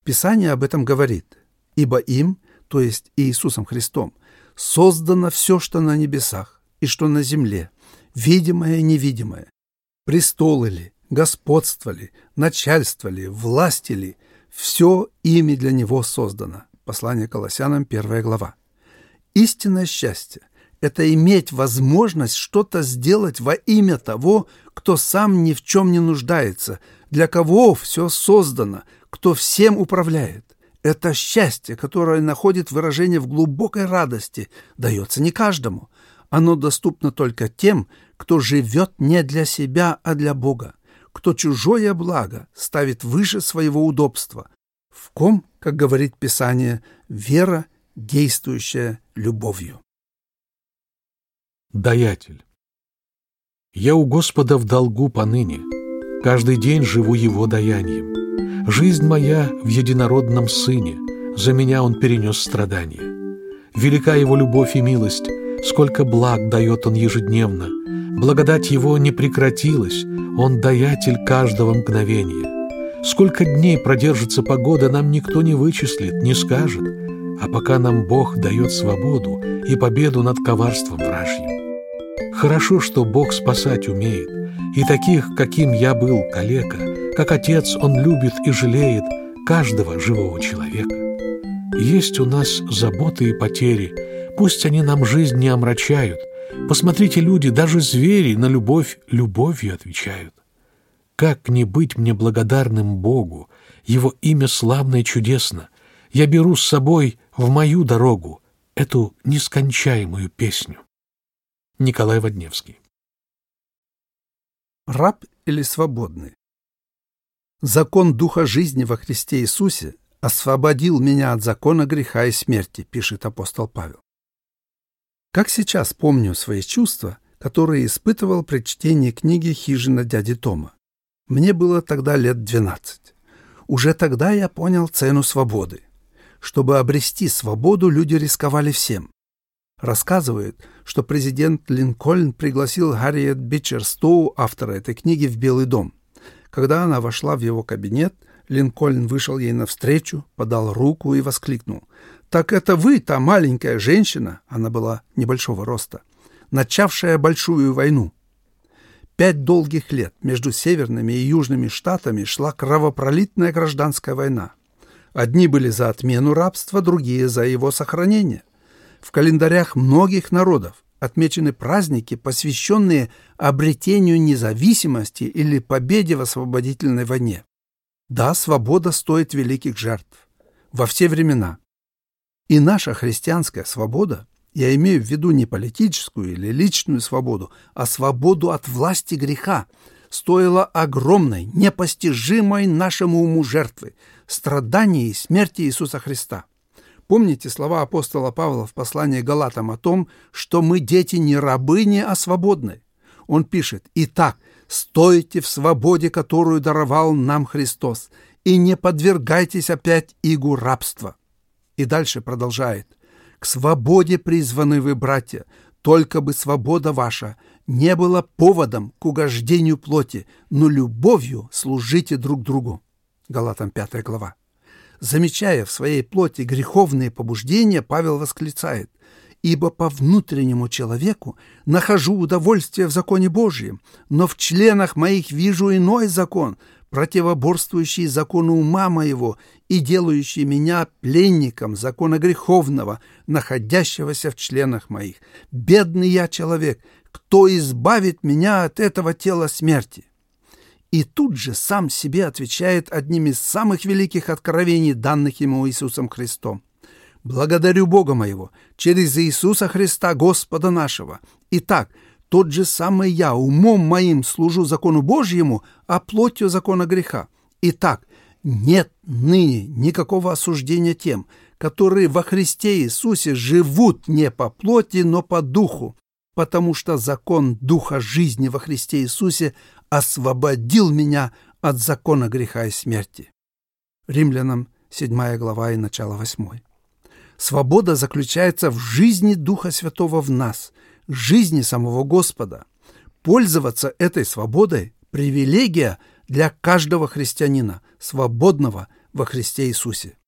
Писание об этом говорит, ибо им, то есть Иисусом Христом, создано все, что на небесах и что на земле, видимое и невидимое, престолы ли, господствовали, начальствовали, властили, все ими для него создано. Послание Колоссянам, первая глава. Истинное счастье – это иметь возможность что-то сделать во имя того, кто сам ни в чем не нуждается, для кого все создано, кто всем управляет. Это счастье, которое находит выражение в глубокой радости, дается не каждому. Оно доступно только тем, кто живет не для себя, а для Бога кто чужое благо ставит выше своего удобства, в ком, как говорит Писание, вера, действующая любовью. Даятель. Я у Господа в долгу поныне, каждый день живу Его даянием. Жизнь моя в единородном Сыне, за меня Он перенес страдания. Велика Его любовь и милость, сколько благ дает Он ежедневно. Благодать Его не прекратилась, он даятель каждого мгновения. Сколько дней продержится погода, нам никто не вычислит, не скажет. А пока нам Бог дает свободу и победу над коварством вражьим. Хорошо, что Бог спасать умеет, и таких, каким я был, калека, как Отец, Он любит и жалеет каждого живого человека. Есть у нас заботы и потери, пусть они нам жизнь не омрачают – Посмотрите, люди, даже звери на любовь любовью отвечают. Как не быть мне благодарным Богу? Его имя славно и чудесно. Я беру с собой в мою дорогу эту нескончаемую песню. Николай Водневский Раб или свободный? Закон Духа жизни во Христе Иисусе освободил меня от закона греха и смерти, пишет апостол Павел. Как сейчас помню свои чувства, которые испытывал при чтении книги «Хижина дяди Тома». Мне было тогда лет 12. Уже тогда я понял цену свободы. Чтобы обрести свободу, люди рисковали всем. Рассказывают, что президент Линкольн пригласил Харриет Бичер Стоу, автора этой книги, в Белый дом. Когда она вошла в его кабинет, Линкольн вышел ей навстречу, подал руку и воскликнул – «Так это вы, та маленькая женщина, она была небольшого роста, начавшая большую войну». Пять долгих лет между северными и южными штатами шла кровопролитная гражданская война. Одни были за отмену рабства, другие за его сохранение. В календарях многих народов отмечены праздники, посвященные обретению независимости или победе в освободительной войне. Да, свобода стоит великих жертв. Во все времена. И наша христианская свобода, я имею в виду не политическую или личную свободу, а свободу от власти греха, стоила огромной, непостижимой нашему уму жертвы, страдания и смерти Иисуса Христа. Помните слова апостола Павла в послании Галатам о том, что мы дети не рабыни, а свободны? Он пишет, «Итак, стойте в свободе, которую даровал нам Христос, и не подвергайтесь опять игу рабства». И дальше продолжает. «К свободе призваны вы, братья, только бы свобода ваша не была поводом к угождению плоти, но любовью служите друг другу». Галатам 5 глава. Замечая в своей плоти греховные побуждения, Павел восклицает «Ибо по внутреннему человеку нахожу удовольствие в законе Божьем, но в членах моих вижу иной закон, противоборствующий закону ума моего и делающий меня пленником закона греховного, находящегося в членах моих. Бедный я человек, кто избавит меня от этого тела смерти?» И тут же сам себе отвечает одним из самых великих откровений, данных ему Иисусом Христом. «Благодарю Бога моего, через Иисуса Христа, Господа нашего. Итак, тот же самый я умом моим служу закону Божьему, а плотью закона греха. Итак, нет ныне никакого осуждения тем, которые во Христе Иисусе живут не по плоти, но по духу, потому что закон Духа жизни во Христе Иисусе освободил меня от закона греха и смерти. Римлянам 7 глава и начало 8. Свобода заключается в жизни Духа Святого в нас, жизни самого Господа. Пользоваться этой свободой – привилегия для каждого христианина, свободного во Христе Иисусе.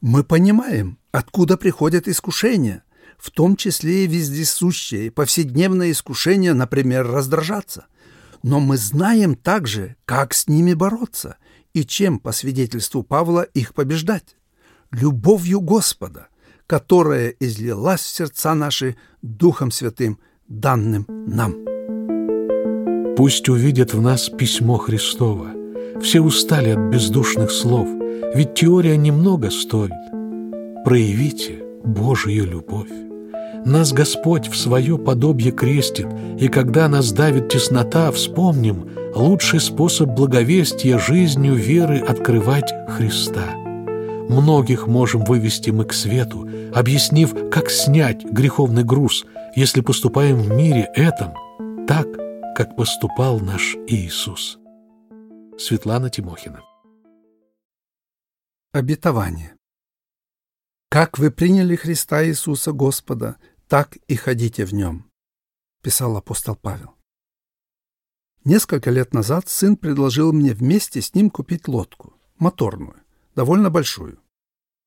Мы понимаем, откуда приходят искушения, в том числе и вездесущие, повседневные искушения, например, раздражаться – но мы знаем также, как с ними бороться и чем, по свидетельству Павла, их побеждать. Любовью Господа, которая излилась в сердца наши Духом Святым, данным нам. Пусть увидят в нас письмо Христово. Все устали от бездушных слов, ведь теория немного стоит. Проявите Божию любовь. Нас Господь в свое подобие крестит, и когда нас давит теснота, вспомним, лучший способ благовестия жизнью веры открывать Христа. Многих можем вывести мы к свету, объяснив, как снять греховный груз, если поступаем в мире этом так, как поступал наш Иисус. Светлана Тимохина Обетование «Как вы приняли Христа Иисуса Господа, так и ходите в нем», — писал апостол Павел. Несколько лет назад сын предложил мне вместе с ним купить лодку, моторную, довольно большую.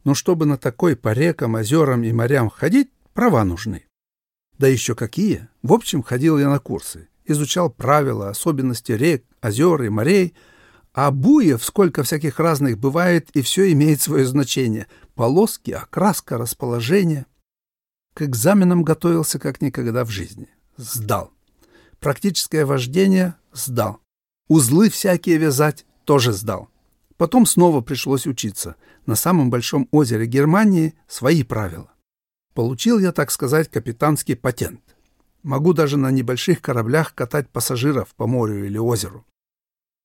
Но чтобы на такой по рекам, озерам и морям ходить, права нужны. Да еще какие! В общем, ходил я на курсы, изучал правила, особенности рек, озер и морей, а буев сколько всяких разных бывает, и все имеет свое значение. Полоски, окраска, расположение. К экзаменам готовился как никогда в жизни. Сдал. Практическое вождение – сдал. Узлы всякие вязать – тоже сдал. Потом снова пришлось учиться. На самом большом озере Германии свои правила. Получил я, так сказать, капитанский патент. Могу даже на небольших кораблях катать пассажиров по морю или озеру.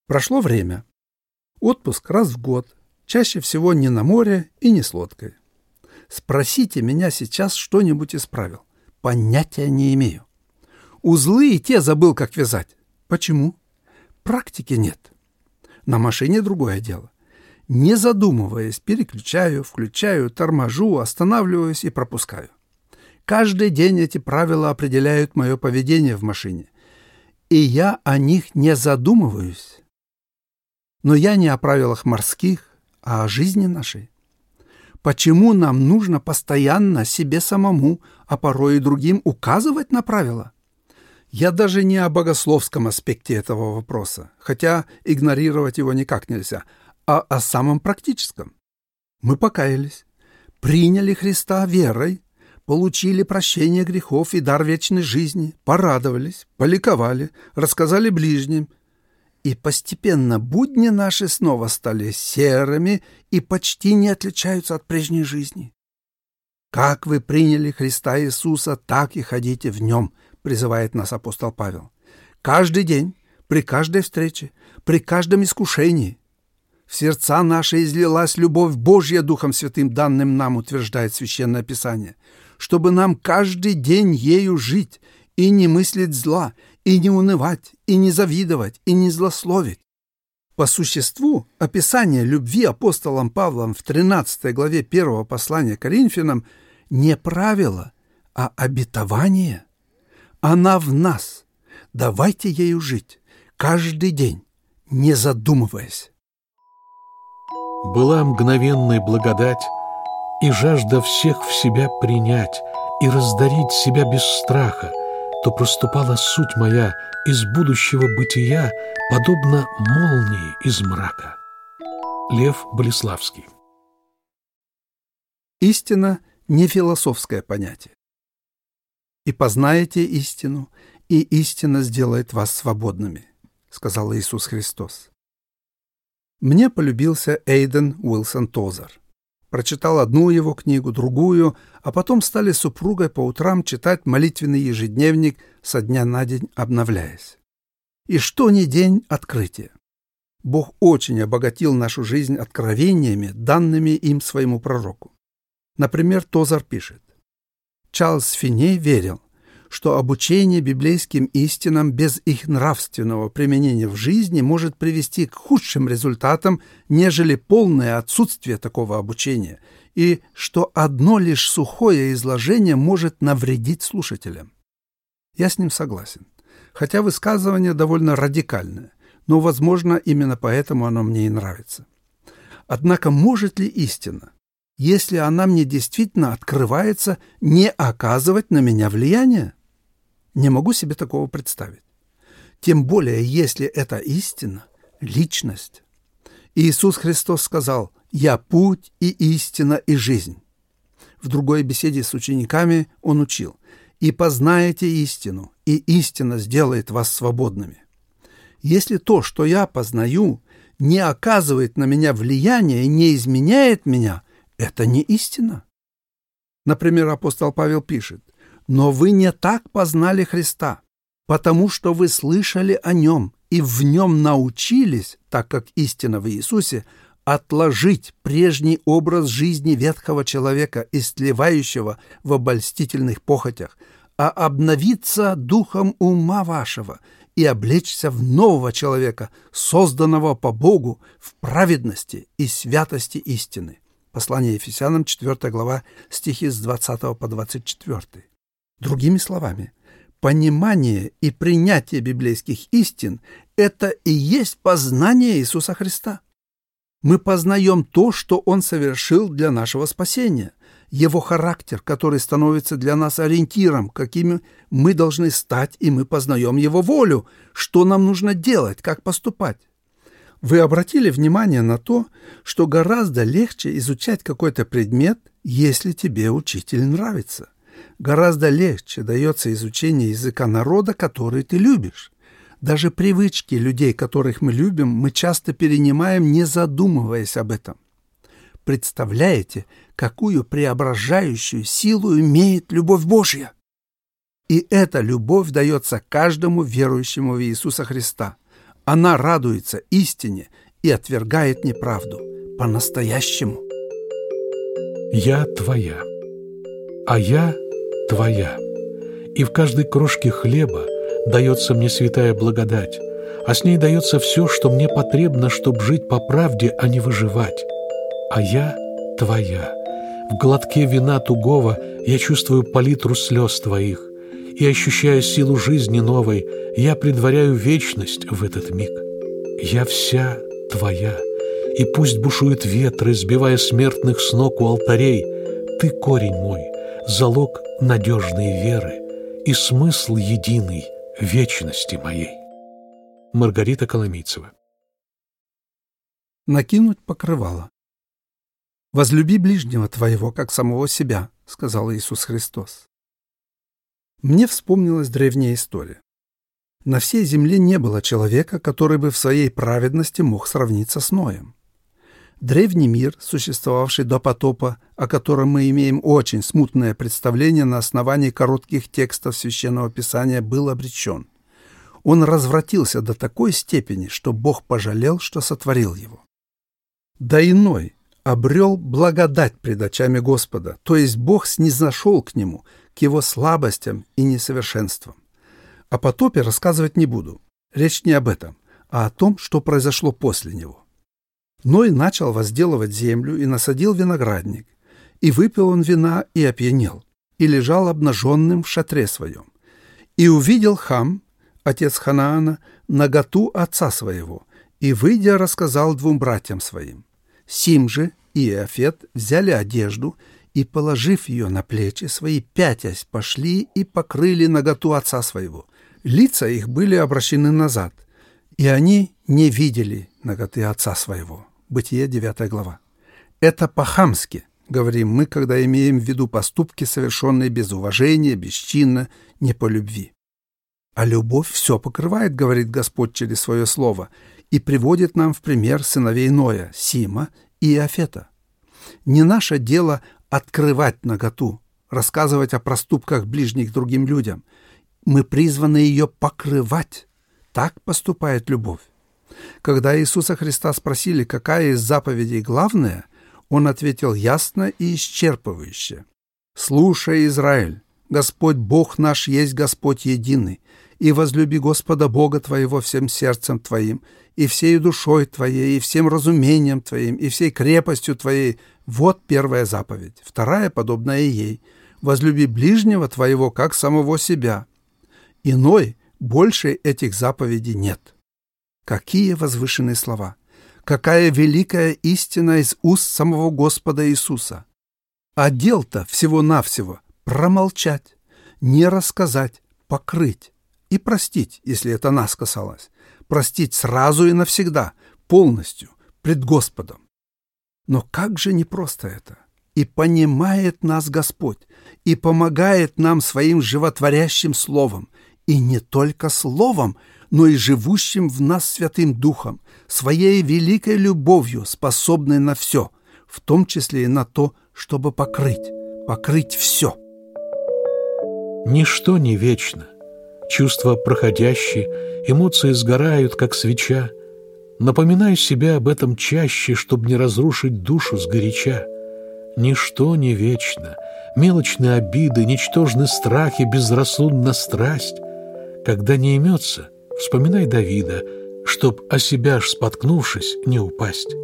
Прошло время. Отпуск раз в год, чаще всего не на море и не с лодкой. Спросите меня сейчас что-нибудь из правил. Понятия не имею. Узлы и те забыл, как вязать. Почему? Практики нет. На машине другое дело. Не задумываясь, переключаю, включаю, торможу, останавливаюсь и пропускаю. Каждый день эти правила определяют мое поведение в машине. И я о них не задумываюсь. Но я не о правилах морских, а о жизни нашей. Почему нам нужно постоянно себе самому, а порой и другим указывать на правила? Я даже не о богословском аспекте этого вопроса, хотя игнорировать его никак нельзя, а о самом практическом. Мы покаялись, приняли Христа верой, получили прощение грехов и дар вечной жизни, порадовались, поликовали, рассказали ближним. И постепенно будни наши снова стали серыми и почти не отличаются от прежней жизни. «Как вы приняли Христа Иисуса, так и ходите в Нем», — призывает нас апостол Павел. «Каждый день, при каждой встрече, при каждом искушении. В сердца наши излилась любовь Божья Духом Святым, данным нам, утверждает Священное Писание, чтобы нам каждый день ею жить и не мыслить зла, и не унывать, и не завидовать, и не злословить. По существу, описание любви апостолом Павлом в 13 главе первого послания Коринфянам не правило, а обетование. Она в нас. Давайте ею жить каждый день, не задумываясь. Была мгновенная благодать и жажда всех в себя принять и раздарить себя без страха, то проступала суть моя из будущего бытия, подобно молнии из мрака. Лев Болеславский Истина — не философское понятие. «И познаете истину, и истина сделает вас свободными», — сказал Иисус Христос. Мне полюбился Эйден Уилсон Тозер. Прочитал одну его книгу, другую, а потом стали супругой по утрам читать молитвенный ежедневник со дня на день обновляясь. И что ни день открытие. Бог очень обогатил нашу жизнь откровениями, данными им своему пророку. Например, Тозар пишет. Чарльз Финей верил, что обучение библейским истинам без их нравственного применения в жизни может привести к худшим результатам, нежели полное отсутствие такого обучения, и что одно лишь сухое изложение может навредить слушателям. Я с ним согласен, хотя высказывание довольно радикальное, но, возможно, именно поэтому оно мне и нравится. Однако может ли истина, если она мне действительно открывается, не оказывать на меня влияния? Не могу себе такого представить. Тем более, если это истина, личность. Иисус Христос сказал «Я путь и истина и жизнь». В другой беседе с учениками он учил «И познаете истину, и истина сделает вас свободными». Если то, что я познаю, не оказывает на меня влияния и не изменяет меня, это не истина. Например, апостол Павел пишет но вы не так познали Христа, потому что вы слышали о Нем и в Нем научились, так как истина в Иисусе, отложить прежний образ жизни ветхого человека, истлевающего в обольстительных похотях, а обновиться духом ума вашего и облечься в нового человека, созданного по Богу в праведности и святости истины. Послание Ефесянам, 4 глава, стихи с 20 по 24. Другими словами, понимание и принятие библейских истин – это и есть познание Иисуса Христа. Мы познаем то, что Он совершил для нашего спасения, Его характер, который становится для нас ориентиром, какими мы должны стать, и мы познаем Его волю, что нам нужно делать, как поступать. Вы обратили внимание на то, что гораздо легче изучать какой-то предмет, если тебе учитель нравится – гораздо легче дается изучение языка народа, который ты любишь. Даже привычки людей, которых мы любим, мы часто перенимаем, не задумываясь об этом. Представляете, какую преображающую силу имеет любовь Божья? И эта любовь дается каждому верующему в Иисуса Христа. Она радуется истине и отвергает неправду по-настоящему. «Я твоя, а я Твоя. И в каждой крошке хлеба дается мне святая благодать, а с ней дается все, что мне потребно, чтобы жить по правде, а не выживать. А я Твоя. В глотке вина тугого я чувствую палитру слез Твоих, и, ощущая силу жизни новой, я предваряю вечность в этот миг. Я вся Твоя, и пусть бушуют ветры, сбивая смертных с ног у алтарей, Ты корень мой, залог надежной веры и смысл единый вечности моей. Маргарита Коломийцева Накинуть покрывало. «Возлюби ближнего твоего, как самого себя», — сказал Иисус Христос. Мне вспомнилась древняя история. На всей земле не было человека, который бы в своей праведности мог сравниться с Ноем. Древний мир, существовавший до потопа, о котором мы имеем очень смутное представление на основании коротких текстов Священного Писания, был обречен. Он развратился до такой степени, что Бог пожалел, что сотворил его. Да иной обрел благодать пред очами Господа, то есть Бог снизошел к нему, к его слабостям и несовершенствам. О потопе рассказывать не буду. Речь не об этом, а о том, что произошло после него. Ной начал возделывать землю и насадил виноградник. И выпил он вина и опьянел, и лежал обнаженным в шатре своем. И увидел Хам, отец Ханаана, наготу отца своего, и, выйдя, рассказал двум братьям своим. Сим же и Иофет взяли одежду и, положив ее на плечи свои, пятясь, пошли и покрыли наготу отца своего. Лица их были обращены назад, и они не видели ноготы отца своего. Бытие 9 глава. Это по-хамски, говорим мы, когда имеем в виду поступки, совершенные без уважения, бесчинно, не по любви. А любовь все покрывает, говорит Господь через свое слово, и приводит нам в пример сыновей Ноя, Сима и Иофета. Не наше дело открывать наготу, рассказывать о проступках ближних другим людям. Мы призваны ее покрывать. Так поступает любовь. Когда Иисуса Христа спросили, какая из заповедей главная, он ответил ясно и исчерпывающе. «Слушай, Израиль, Господь Бог наш есть Господь единый, и возлюби Господа Бога твоего всем сердцем твоим, и всей душой твоей, и всем разумением твоим, и всей крепостью твоей. Вот первая заповедь. Вторая, подобная ей. Возлюби ближнего твоего, как самого себя. Иной, больше этих заповедей нет». Какие возвышенные слова! Какая великая истина из уст самого Господа Иисуса! А дел-то всего-навсего промолчать, не рассказать, покрыть и простить, если это нас касалось. Простить сразу и навсегда, полностью, пред Господом. Но как же непросто это! И понимает нас Господь, и помогает нам своим животворящим словом, и не только словом, но и живущим в нас Святым Духом, своей великой любовью, способной на все, в том числе и на то, чтобы покрыть, покрыть все. Ничто не вечно. Чувства проходящие, эмоции сгорают, как свеча. Напоминаю себе об этом чаще, чтобы не разрушить душу сгоряча. Ничто не вечно. Мелочные обиды, ничтожны страхи, безрассудна страсть. Когда не имется — Вспоминай Давида, чтоб о себя ж споткнувшись не упасть.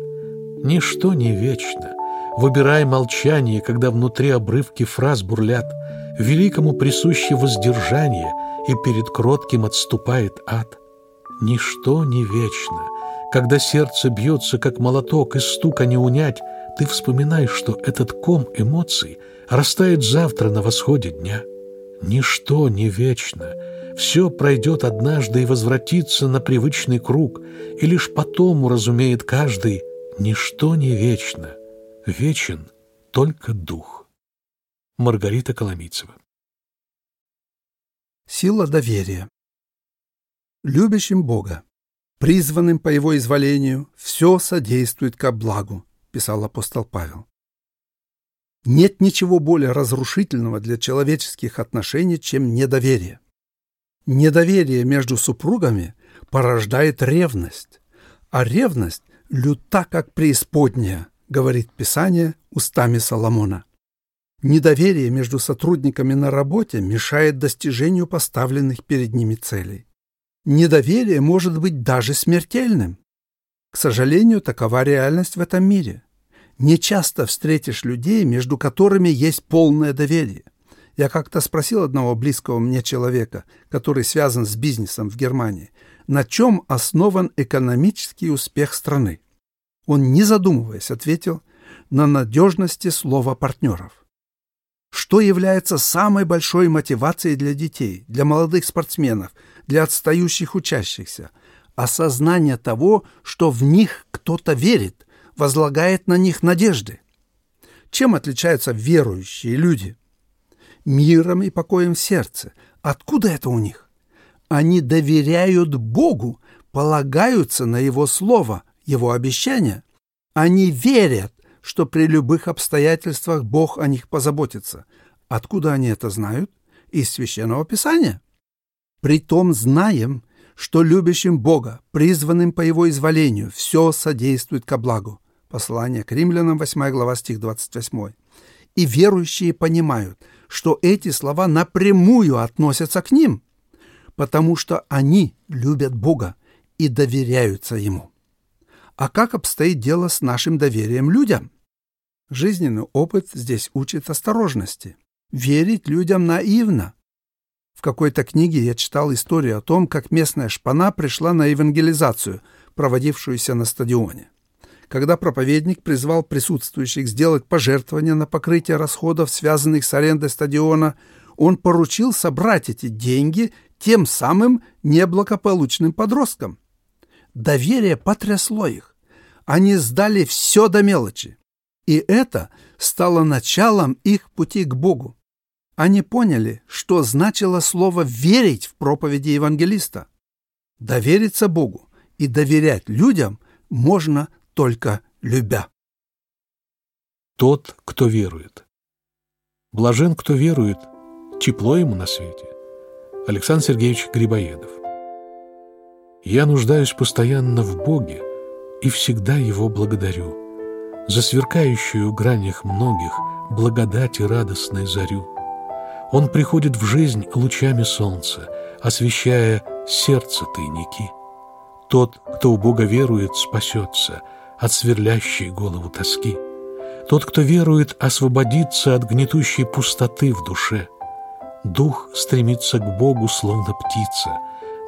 Ничто не вечно. Выбирай молчание, когда внутри обрывки фраз бурлят. Великому присуще воздержание, и перед кротким отступает ад. Ничто не вечно. Когда сердце бьется, как молоток, и стука не унять, ты вспоминаешь, что этот ком эмоций растает завтра на восходе дня. Ничто не вечно — все пройдет однажды и возвратится на привычный круг, и лишь потом уразумеет каждый, ничто не вечно, вечен только дух. Маргарита Коломийцева. Сила доверия. Любящим Бога, призванным по Его изволению, все содействует ко благу, писал апостол Павел. Нет ничего более разрушительного для человеческих отношений, чем недоверие. Недоверие между супругами порождает ревность, а ревность люта, как преисподняя, говорит Писание устами Соломона. Недоверие между сотрудниками на работе мешает достижению поставленных перед ними целей. Недоверие может быть даже смертельным. К сожалению, такова реальность в этом мире. Не часто встретишь людей, между которыми есть полное доверие. Я как-то спросил одного близкого мне человека, который связан с бизнесом в Германии, на чем основан экономический успех страны. Он, не задумываясь, ответил на надежности слова партнеров. Что является самой большой мотивацией для детей, для молодых спортсменов, для отстающих учащихся? Осознание того, что в них кто-то верит, возлагает на них надежды. Чем отличаются верующие люди – миром и покоем в сердце. Откуда это у них? Они доверяют Богу, полагаются на Его Слово, Его обещания. Они верят, что при любых обстоятельствах Бог о них позаботится. Откуда они это знают? Из Священного Писания. Притом знаем, что любящим Бога, призванным по Его изволению, все содействует ко благу. Послание к римлянам, 8 глава, стих 28. И верующие понимают, что эти слова напрямую относятся к ним, потому что они любят Бога и доверяются Ему. А как обстоит дело с нашим доверием людям? Жизненный опыт здесь учит осторожности. Верить людям наивно. В какой-то книге я читал историю о том, как местная шпана пришла на евангелизацию, проводившуюся на стадионе. Когда проповедник призвал присутствующих сделать пожертвования на покрытие расходов, связанных с арендой стадиона, он поручил собрать эти деньги тем самым неблагополучным подросткам. Доверие потрясло их. Они сдали все до мелочи. И это стало началом их пути к Богу. Они поняли, что значило слово «верить» в проповеди евангелиста. Довериться Богу и доверять людям можно только любя. Тот, кто верует. Блажен, кто верует, тепло ему на свете. Александр Сергеевич Грибоедов. Я нуждаюсь постоянно в Боге и всегда Его благодарю за сверкающую гранях многих благодать и радостной зарю. Он приходит в жизнь лучами солнца, освещая сердце тайники. Тот, кто у Бога верует, спасется от сверлящей голову тоски. Тот, кто верует, освободится от гнетущей пустоты в душе. Дух стремится к Богу, словно птица,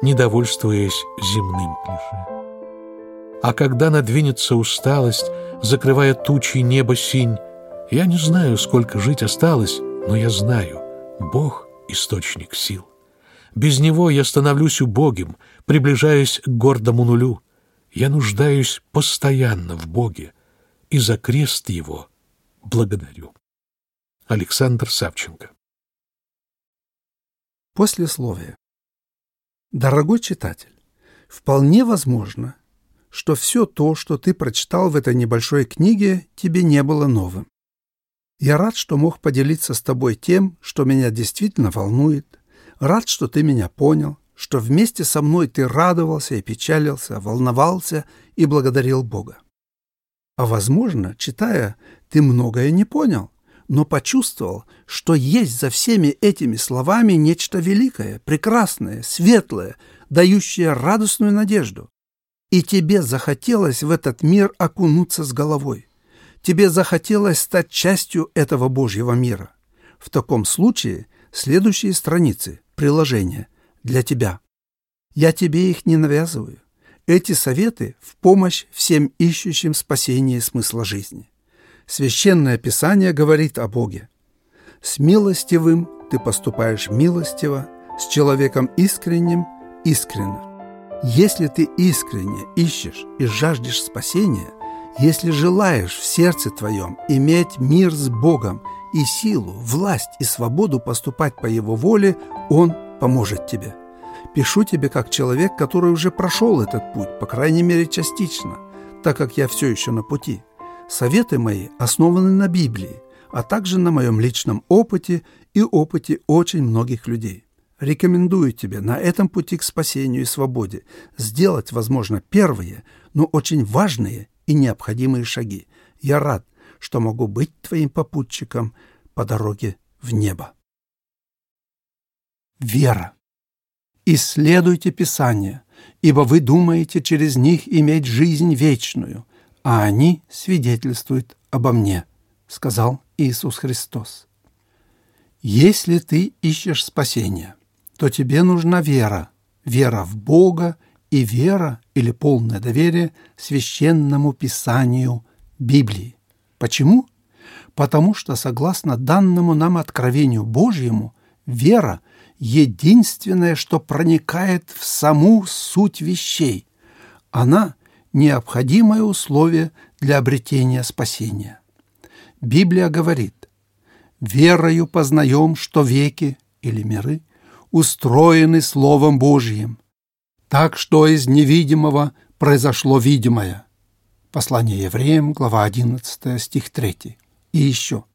недовольствуясь земным клише. А когда надвинется усталость, закрывая тучи небо синь, я не знаю, сколько жить осталось, но я знаю, Бог — источник сил. Без Него я становлюсь убогим, приближаясь к гордому нулю. Я нуждаюсь постоянно в Боге и за крест Его благодарю. Александр Савченко Послесловие. Дорогой читатель, вполне возможно, что все то, что ты прочитал в этой небольшой книге, тебе не было новым. Я рад, что мог поделиться с тобой тем, что меня действительно волнует. Рад, что ты меня понял, что вместе со мной ты радовался и печалился, волновался и благодарил Бога. А возможно, читая, ты многое не понял, но почувствовал, что есть за всеми этими словами нечто великое, прекрасное, светлое, дающее радостную надежду. И тебе захотелось в этот мир окунуться с головой. Тебе захотелось стать частью этого Божьего мира. В таком случае следующие страницы, приложения, для тебя. Я тебе их не навязываю. Эти советы в помощь всем ищущим спасения и смысла жизни. Священное Писание говорит о Боге. С милостивым ты поступаешь милостиво, с человеком искренним – искренно. Если ты искренне ищешь и жаждешь спасения, если желаешь в сердце твоем иметь мир с Богом и силу, власть и свободу поступать по Его воле, Он поможет тебе. Пишу тебе как человек, который уже прошел этот путь, по крайней мере частично, так как я все еще на пути. Советы мои основаны на Библии, а также на моем личном опыте и опыте очень многих людей. Рекомендую тебе на этом пути к спасению и свободе сделать, возможно, первые, но очень важные и необходимые шаги. Я рад, что могу быть твоим попутчиком по дороге в небо. Вера. Исследуйте Писание, ибо вы думаете через них иметь жизнь вечную, а они свидетельствуют обо мне, сказал Иисус Христос. Если ты ищешь спасения, то тебе нужна вера, вера в Бога и вера или полное доверие священному Писанию Библии. Почему? Потому что, согласно данному нам откровению Божьему, вера – единственное, что проникает в саму суть вещей. Она – необходимое условие для обретения спасения. Библия говорит, «Верою познаем, что веки или миры устроены Словом Божьим, так что из невидимого произошло видимое. Послание евреям, глава 11, стих 3. И еще.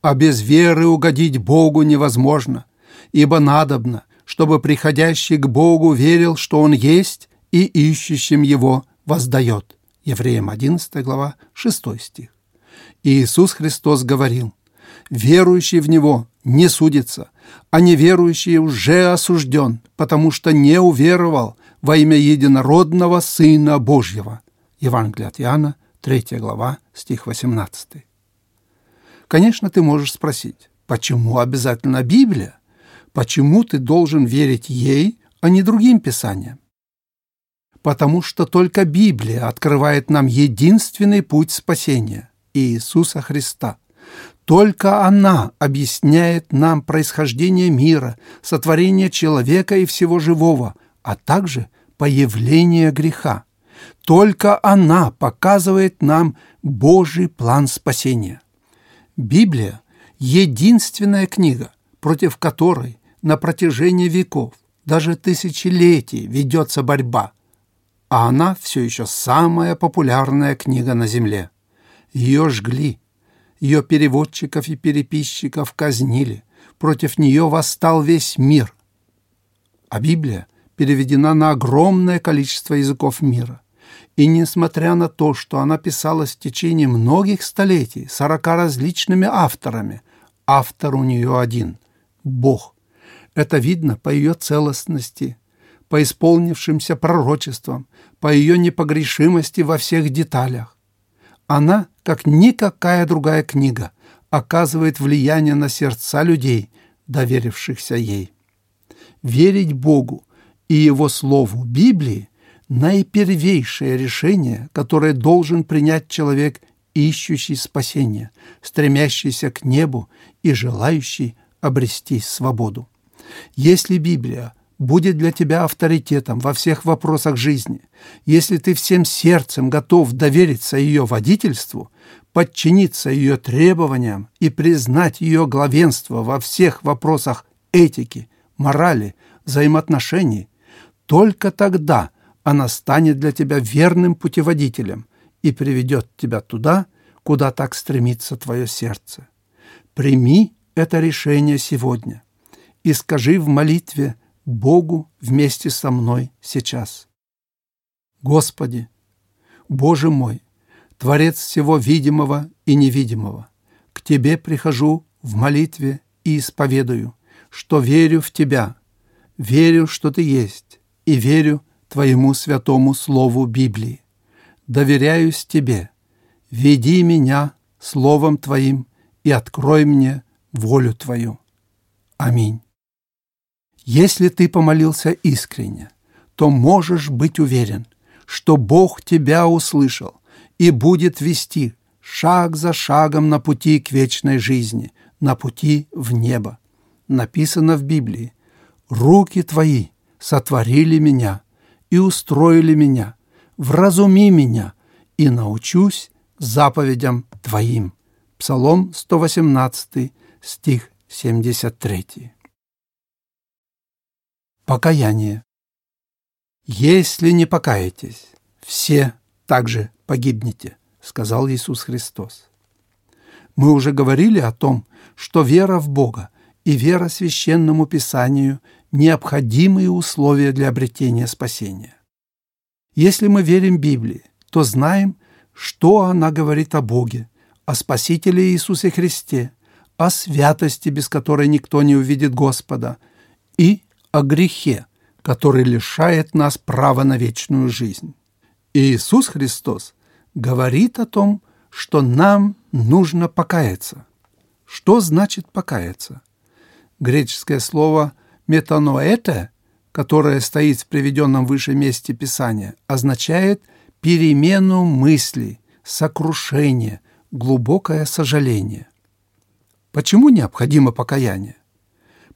«А без веры угодить Богу невозможно, ибо надобно, чтобы приходящий к Богу верил, что Он есть, и ищущим Его воздает». Евреям 11 глава 6 стих. Иисус Христос говорил, «Верующий в Него не судится, а неверующий уже осужден, потому что не уверовал во имя единородного Сына Божьего». Евангелие от Иоанна, 3 глава, стих 18. Конечно, ты можешь спросить, почему обязательно Библия? Почему ты должен верить ей, а не другим писаниям? Потому что только Библия открывает нам единственный путь спасения – Иисуса Христа. Только она объясняет нам происхождение мира, сотворение человека и всего живого, а также появление греха. Только она показывает нам Божий план спасения. Библия – единственная книга, против которой на протяжении веков, даже тысячелетий ведется борьба, а она все еще самая популярная книга на Земле. Ее жгли, ее переводчиков и переписчиков казнили, против нее восстал весь мир. А Библия переведена на огромное количество языков мира – и несмотря на то, что она писалась в течение многих столетий сорока различными авторами, автор у нее один – Бог. Это видно по ее целостности, по исполнившимся пророчествам, по ее непогрешимости во всех деталях. Она, как никакая другая книга, оказывает влияние на сердца людей, доверившихся ей. Верить Богу и Его Слову Библии наипервейшее решение, которое должен принять человек, ищущий спасения, стремящийся к небу и желающий обрести свободу. Если Библия будет для тебя авторитетом во всех вопросах жизни, если ты всем сердцем готов довериться ее водительству, подчиниться ее требованиям и признать ее главенство во всех вопросах этики, морали, взаимоотношений, только тогда – она станет для тебя верным путеводителем и приведет тебя туда, куда так стремится твое сердце. Прими это решение сегодня и скажи в молитве Богу вместе со мной сейчас. Господи, Боже мой, Творец всего видимого и невидимого, к Тебе прихожу в молитве и исповедую, что верю в Тебя, верю, что Ты есть, и верю, Твоему святому Слову Библии. Доверяюсь Тебе. Веди меня Словом Твоим и открой мне волю Твою. Аминь. Если ты помолился искренне, то можешь быть уверен, что Бог тебя услышал и будет вести шаг за шагом на пути к вечной жизни, на пути в небо. Написано в Библии «Руки твои сотворили меня, и устроили меня, вразуми меня, и научусь заповедям Твоим». Псалом 118, стих 73. Покаяние. «Если не покаетесь, все также погибнете», — сказал Иисус Христос. Мы уже говорили о том, что вера в Бога и вера священному Писанию необходимые условия для обретения спасения. Если мы верим Библии, то знаем, что она говорит о Боге, о Спасителе Иисусе Христе, о святости, без которой никто не увидит Господа, и о грехе, который лишает нас права на вечную жизнь. И Иисус Христос говорит о том, что нам нужно покаяться. Что значит покаяться? Греческое слово Метаноэте, которое стоит в приведенном выше месте Писания, означает перемену мысли, сокрушение, глубокое сожаление. Почему необходимо покаяние?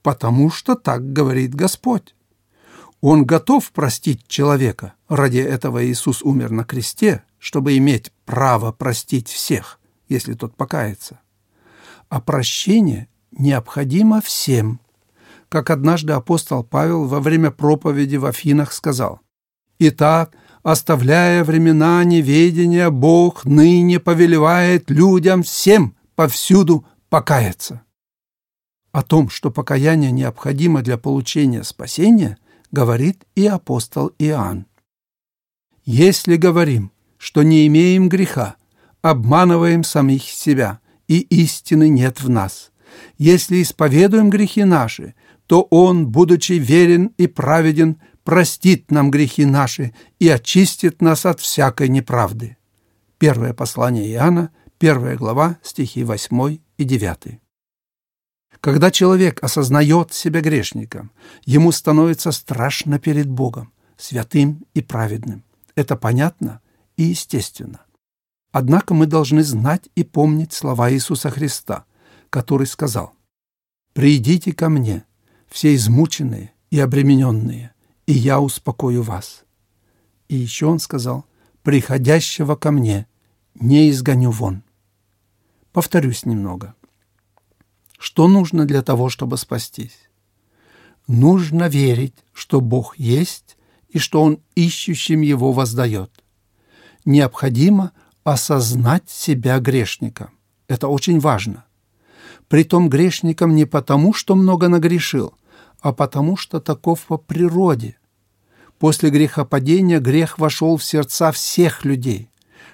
Потому что так говорит Господь. Он готов простить человека. Ради этого Иисус умер на кресте, чтобы иметь право простить всех, если тот покается. А прощение необходимо всем – как однажды апостол Павел во время проповеди в Афинах сказал, «Итак, оставляя времена неведения, Бог ныне повелевает людям всем повсюду покаяться». О том, что покаяние необходимо для получения спасения, говорит и апостол Иоанн. «Если говорим, что не имеем греха, обманываем самих себя, и истины нет в нас. Если исповедуем грехи наши, то Он, будучи верен и праведен, простит нам грехи наши и очистит нас от всякой неправды. Первое послание Иоанна, первая глава, стихи 8 и 9. Когда человек осознает себя грешником, ему становится страшно перед Богом, святым и праведным. Это понятно и естественно. Однако мы должны знать и помнить слова Иисуса Христа, который сказал «Придите ко мне, все измученные и обремененные, и я успокою вас». И еще Он сказал «Приходящего ко мне не изгоню вон». Повторюсь немного. Что нужно для того, чтобы спастись? Нужно верить, что Бог есть и что Он ищущим Его воздает. Необходимо осознать себя грешником. Это очень важно. Притом грешником не потому, что много нагрешил, а потому, что таков по природе. После грехопадения грех вошел в сердца всех людей.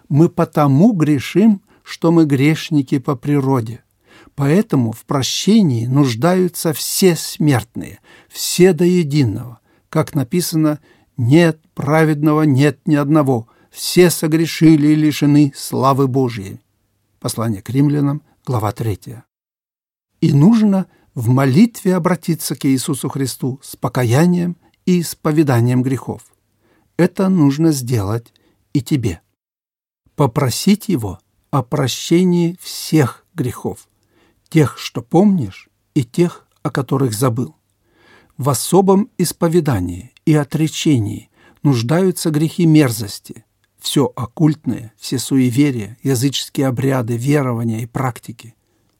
Мы потому грешим, что мы грешники по природе – Поэтому в прощении нуждаются все смертные, все до единого. Как написано, «Нет праведного, нет ни одного, все согрешили и лишены славы Божьей». Послание к римлянам, глава 3. И нужно в молитве обратиться к Иисусу Христу с покаянием и исповеданием грехов. Это нужно сделать и тебе. Попросить Его о прощении всех грехов тех, что помнишь, и тех, о которых забыл. В особом исповедании и отречении нуждаются грехи мерзости, все оккультное, все суеверия, языческие обряды, верования и практики.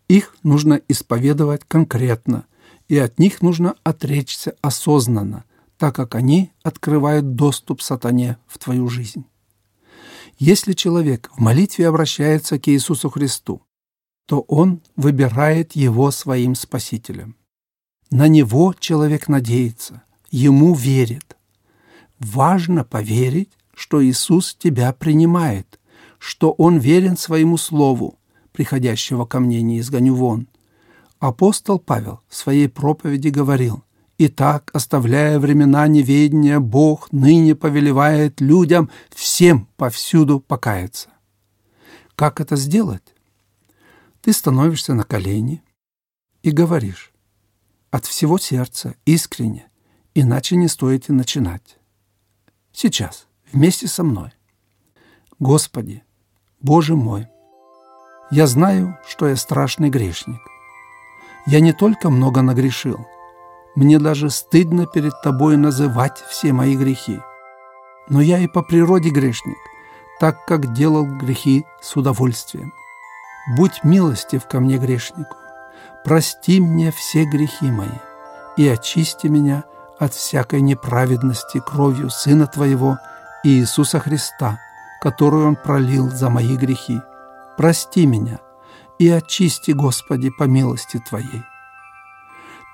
Их нужно исповедовать конкретно, и от них нужно отречься осознанно, так как они открывают доступ сатане в твою жизнь. Если человек в молитве обращается к Иисусу Христу, то он выбирает его своим спасителем. На него человек надеется, ему верит. Важно поверить, что Иисус тебя принимает, что Он верен своему слову, приходящего ко мне не изгоню вон. Апостол Павел в своей проповеди говорил, «Итак, оставляя времена неведения, Бог ныне повелевает людям всем повсюду покаяться». Как это сделать? Ты становишься на колени и говоришь от всего сердца, искренне, иначе не стоит и начинать. Сейчас, вместе со мной. Господи, Боже мой, я знаю, что я страшный грешник. Я не только много нагрешил, мне даже стыдно перед Тобой называть все мои грехи. Но я и по природе грешник, так как делал грехи с удовольствием. Будь милостив ко мне, грешнику, прости мне все грехи мои и очисти меня от всякой неправедности кровью Сына Твоего Иисуса Христа, которую Он пролил за мои грехи. Прости меня и очисти, Господи, по милости Твоей.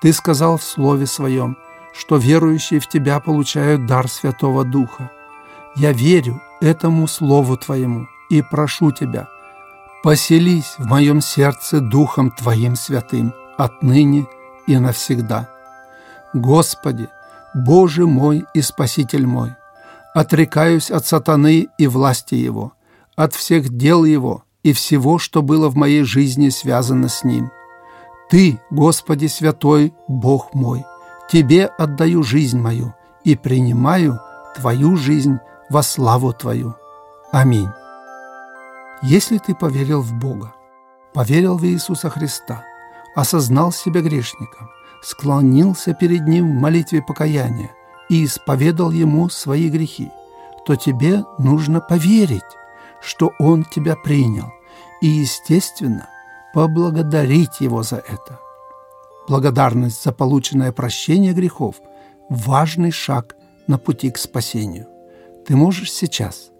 Ты сказал в Слове Своем, что верующие в Тебя получают дар Святого Духа. Я верю этому Слову Твоему и прошу Тебя – поселись в моем сердце Духом Твоим святым отныне и навсегда. Господи, Боже мой и Спаситель мой, отрекаюсь от сатаны и власти его, от всех дел его и всего, что было в моей жизни связано с ним. Ты, Господи Святой, Бог мой, Тебе отдаю жизнь мою и принимаю Твою жизнь во славу Твою. Аминь. Если ты поверил в Бога, поверил в Иисуса Христа, осознал себя грешником, склонился перед Ним в молитве покаяния и исповедал Ему свои грехи, то тебе нужно поверить, что Он тебя принял, и, естественно, поблагодарить Его за это. Благодарность за полученное прощение грехов – важный шаг на пути к спасению. Ты можешь сейчас,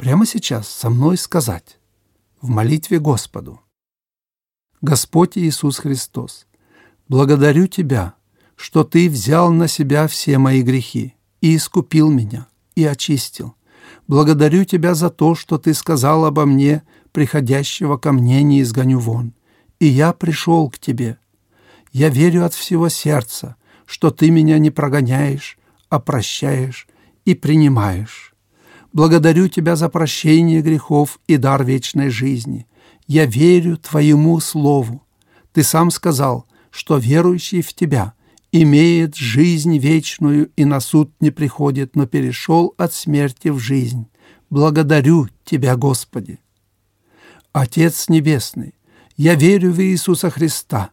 прямо сейчас со мной сказать в молитве Господу. Господь Иисус Христос, благодарю Тебя, что Ты взял на себя все мои грехи и искупил меня, и очистил. Благодарю Тебя за то, что Ты сказал обо мне, приходящего ко мне не изгоню вон. И я пришел к Тебе. Я верю от всего сердца, что Ты меня не прогоняешь, а прощаешь и принимаешь. Благодарю Тебя за прощение грехов и дар вечной жизни. Я верю Твоему Слову. Ты сам сказал, что верующий в Тебя имеет жизнь вечную и на суд не приходит, но перешел от смерти в жизнь. Благодарю Тебя, Господи. Отец Небесный, я верю в Иисуса Христа,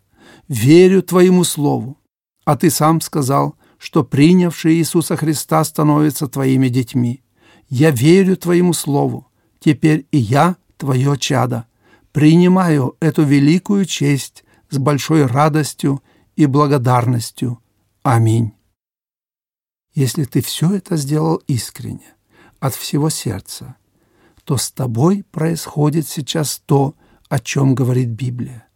верю Твоему Слову, а Ты сам сказал, что принявшие Иисуса Христа становятся Твоими детьми. Я верю Твоему Слову, теперь и я Твое чадо. Принимаю эту великую честь с большой радостью и благодарностью. Аминь. Если ты все это сделал искренне, от всего сердца, то с тобой происходит сейчас то, о чем говорит Библия.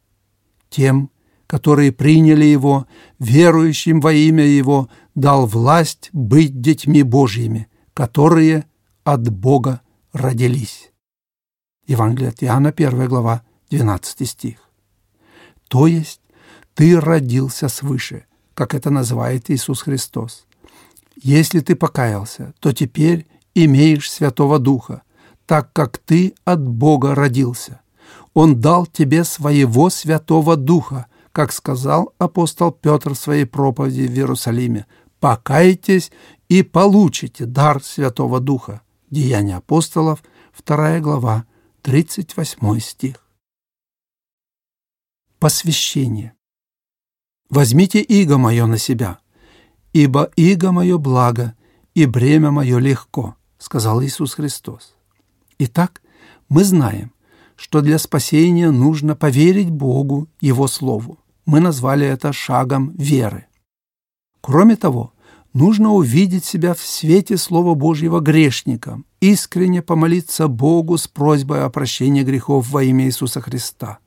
Тем, которые приняли Его, верующим во имя Его, дал власть быть детьми Божьими, которые от Бога родились. Евангелие от Иоанна, 1 глава, 12 стих. То есть ты родился свыше, как это называет Иисус Христос. Если ты покаялся, то теперь имеешь Святого Духа, так как ты от Бога родился. Он дал тебе своего Святого Духа, как сказал апостол Петр в своей проповеди в Иерусалиме. «Покайтесь и получите дар Святого Духа». Деяния апостолов, 2 глава, 38 стих. Посвящение. Возьмите иго мое на себя, ибо иго мое благо, и бремя мое легко, сказал Иисус Христос. Итак, мы знаем, что для спасения нужно поверить Богу, Его Слову. Мы назвали это шагом веры. Кроме того, нужно увидеть себя в свете Слова Божьего грешником, искренне помолиться Богу с просьбой о прощении грехов во имя Иисуса Христа.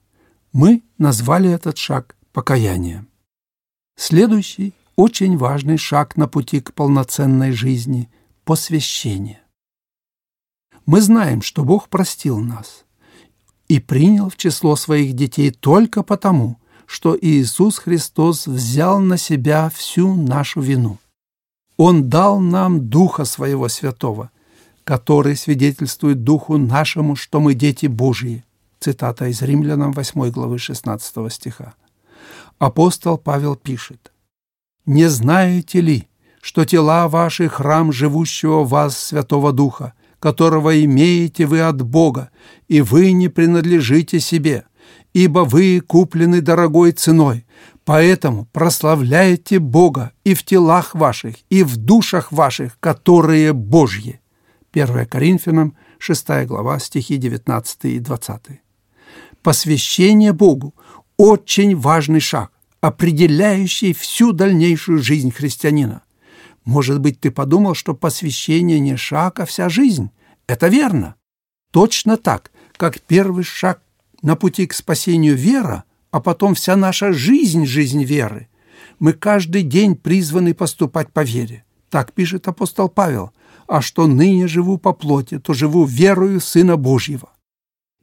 Мы назвали этот шаг покаянием. Следующий очень важный шаг на пути к полноценной жизни – посвящение. Мы знаем, что Бог простил нас и принял в число своих детей только потому, что Иисус Христос взял на себя всю нашу вину. Он дал нам Духа Своего Святого, который свидетельствует Духу нашему, что мы дети Божьи. Цитата из Римлянам 8 главы 16 стиха апостол Павел пишет, «Не знаете ли, что тела ваши – храм живущего в вас Святого Духа, которого имеете вы от Бога, и вы не принадлежите себе, ибо вы куплены дорогой ценой, поэтому прославляйте Бога и в телах ваших, и в душах ваших, которые Божьи». 1 Коринфянам, 6 глава, стихи 19 и 20. Посвящение Богу очень важный шаг, определяющий всю дальнейшую жизнь христианина. Может быть, ты подумал, что посвящение не шаг, а вся жизнь. Это верно. Точно так, как первый шаг на пути к спасению вера, а потом вся наша жизнь – жизнь веры. Мы каждый день призваны поступать по вере. Так пишет апостол Павел. «А что ныне живу по плоти, то живу верою Сына Божьего».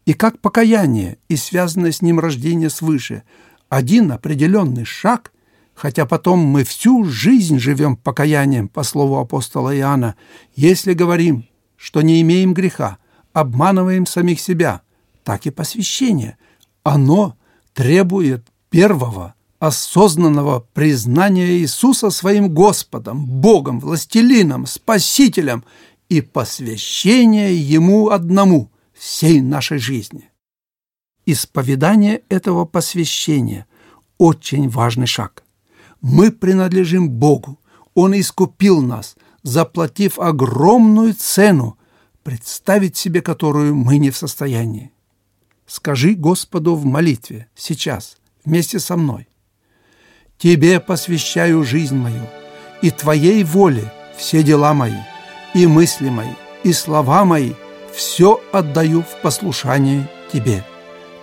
И как покаяние и связанное с ним рождение свыше один определенный шаг, хотя потом мы всю жизнь живем покаянием, по слову апостола Иоанна, если говорим, что не имеем греха, обманываем самих себя, так и посвящение. Оно требует первого осознанного признания Иисуса своим Господом, Богом, Властелином, Спасителем и посвящения Ему одному – всей нашей жизни. Исповедание этого посвящения – очень важный шаг. Мы принадлежим Богу. Он искупил нас, заплатив огромную цену, представить себе которую мы не в состоянии. Скажи Господу в молитве сейчас, вместе со мной. Тебе посвящаю жизнь мою, и Твоей воле все дела мои, и мысли мои, и слова мои, все отдаю в послушание Тебе.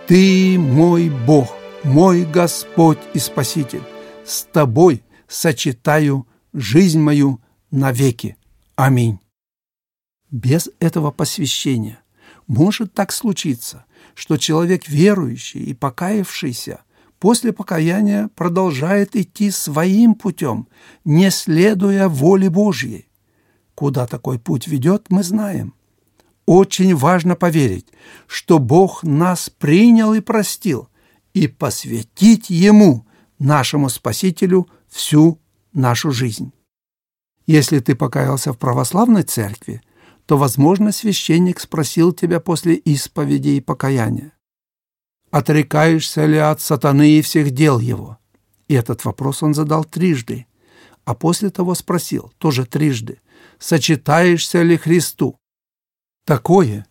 Ты мой Бог, мой Господь и Спаситель. С Тобой сочетаю жизнь мою навеки. Аминь. Без этого посвящения может так случиться, что человек верующий и покаявшийся после покаяния продолжает идти своим путем, не следуя воле Божьей. Куда такой путь ведет, мы знаем. Очень важно поверить, что Бог нас принял и простил, и посвятить Ему, нашему Спасителю, всю нашу жизнь. Если ты покаялся в православной церкви, то, возможно, священник спросил тебя после исповеди и покаяния, «Отрекаешься ли от сатаны и всех дел его?» И этот вопрос он задал трижды, а после того спросил, тоже трижды, «Сочетаешься ли Христу?» Такое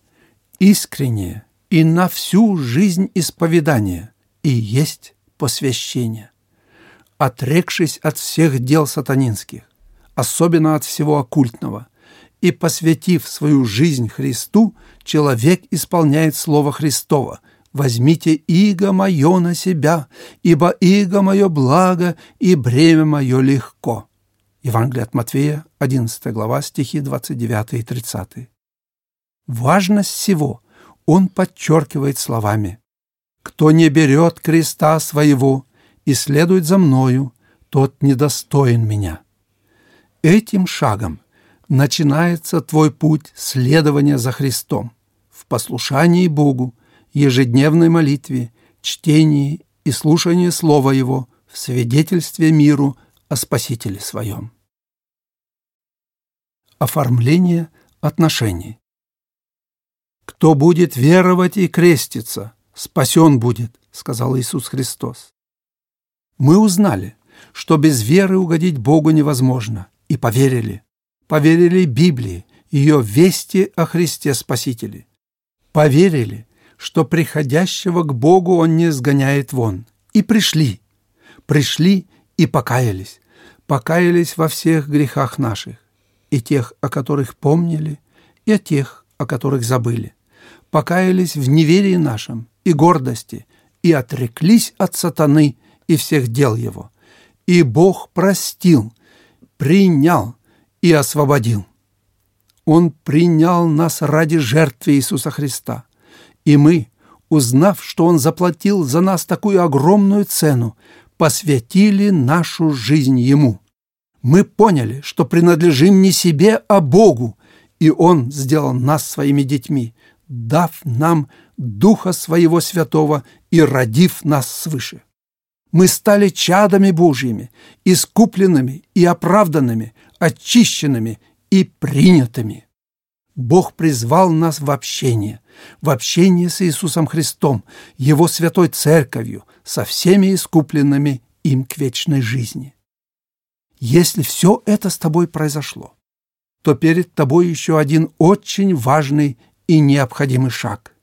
искреннее и на всю жизнь исповедание и есть посвящение. Отрекшись от всех дел сатанинских, особенно от всего оккультного – и посвятив свою жизнь Христу, человек исполняет Слово Христово «Возьмите иго мое на себя, ибо иго мое благо, и бремя мое легко». Евангелие от Матфея, 11 глава, стихи 29 и 30. Важность всего он подчеркивает словами «Кто не берет креста своего и следует за мною, тот недостоин меня». Этим шагом – начинается твой путь следования за Христом в послушании Богу, ежедневной молитве, чтении и слушании Слова Его в свидетельстве миру о Спасителе своем. Оформление отношений. «Кто будет веровать и креститься, спасен будет», — сказал Иисус Христос. Мы узнали, что без веры угодить Богу невозможно, и поверили поверили Библии, ее вести о Христе Спасителе. Поверили, что приходящего к Богу Он не сгоняет вон. И пришли. Пришли и покаялись. Покаялись во всех грехах наших, и тех, о которых помнили, и о тех, о которых забыли. Покаялись в неверии нашем и гордости, и отреклись от сатаны и всех дел его. И Бог простил, принял, и освободил. Он принял нас ради жертвы Иисуса Христа. И мы, узнав, что Он заплатил за нас такую огромную цену, посвятили нашу жизнь Ему. Мы поняли, что принадлежим не себе, а Богу, и Он сделал нас своими детьми, дав нам Духа Своего Святого и родив нас свыше. Мы стали чадами Божьими, искупленными и оправданными, очищенными и принятыми. Бог призвал нас в общение, в общение с Иисусом Христом, Его святой Церковью, со всеми искупленными им к вечной жизни. Если все это с тобой произошло, то перед тобой еще один очень важный и необходимый шаг –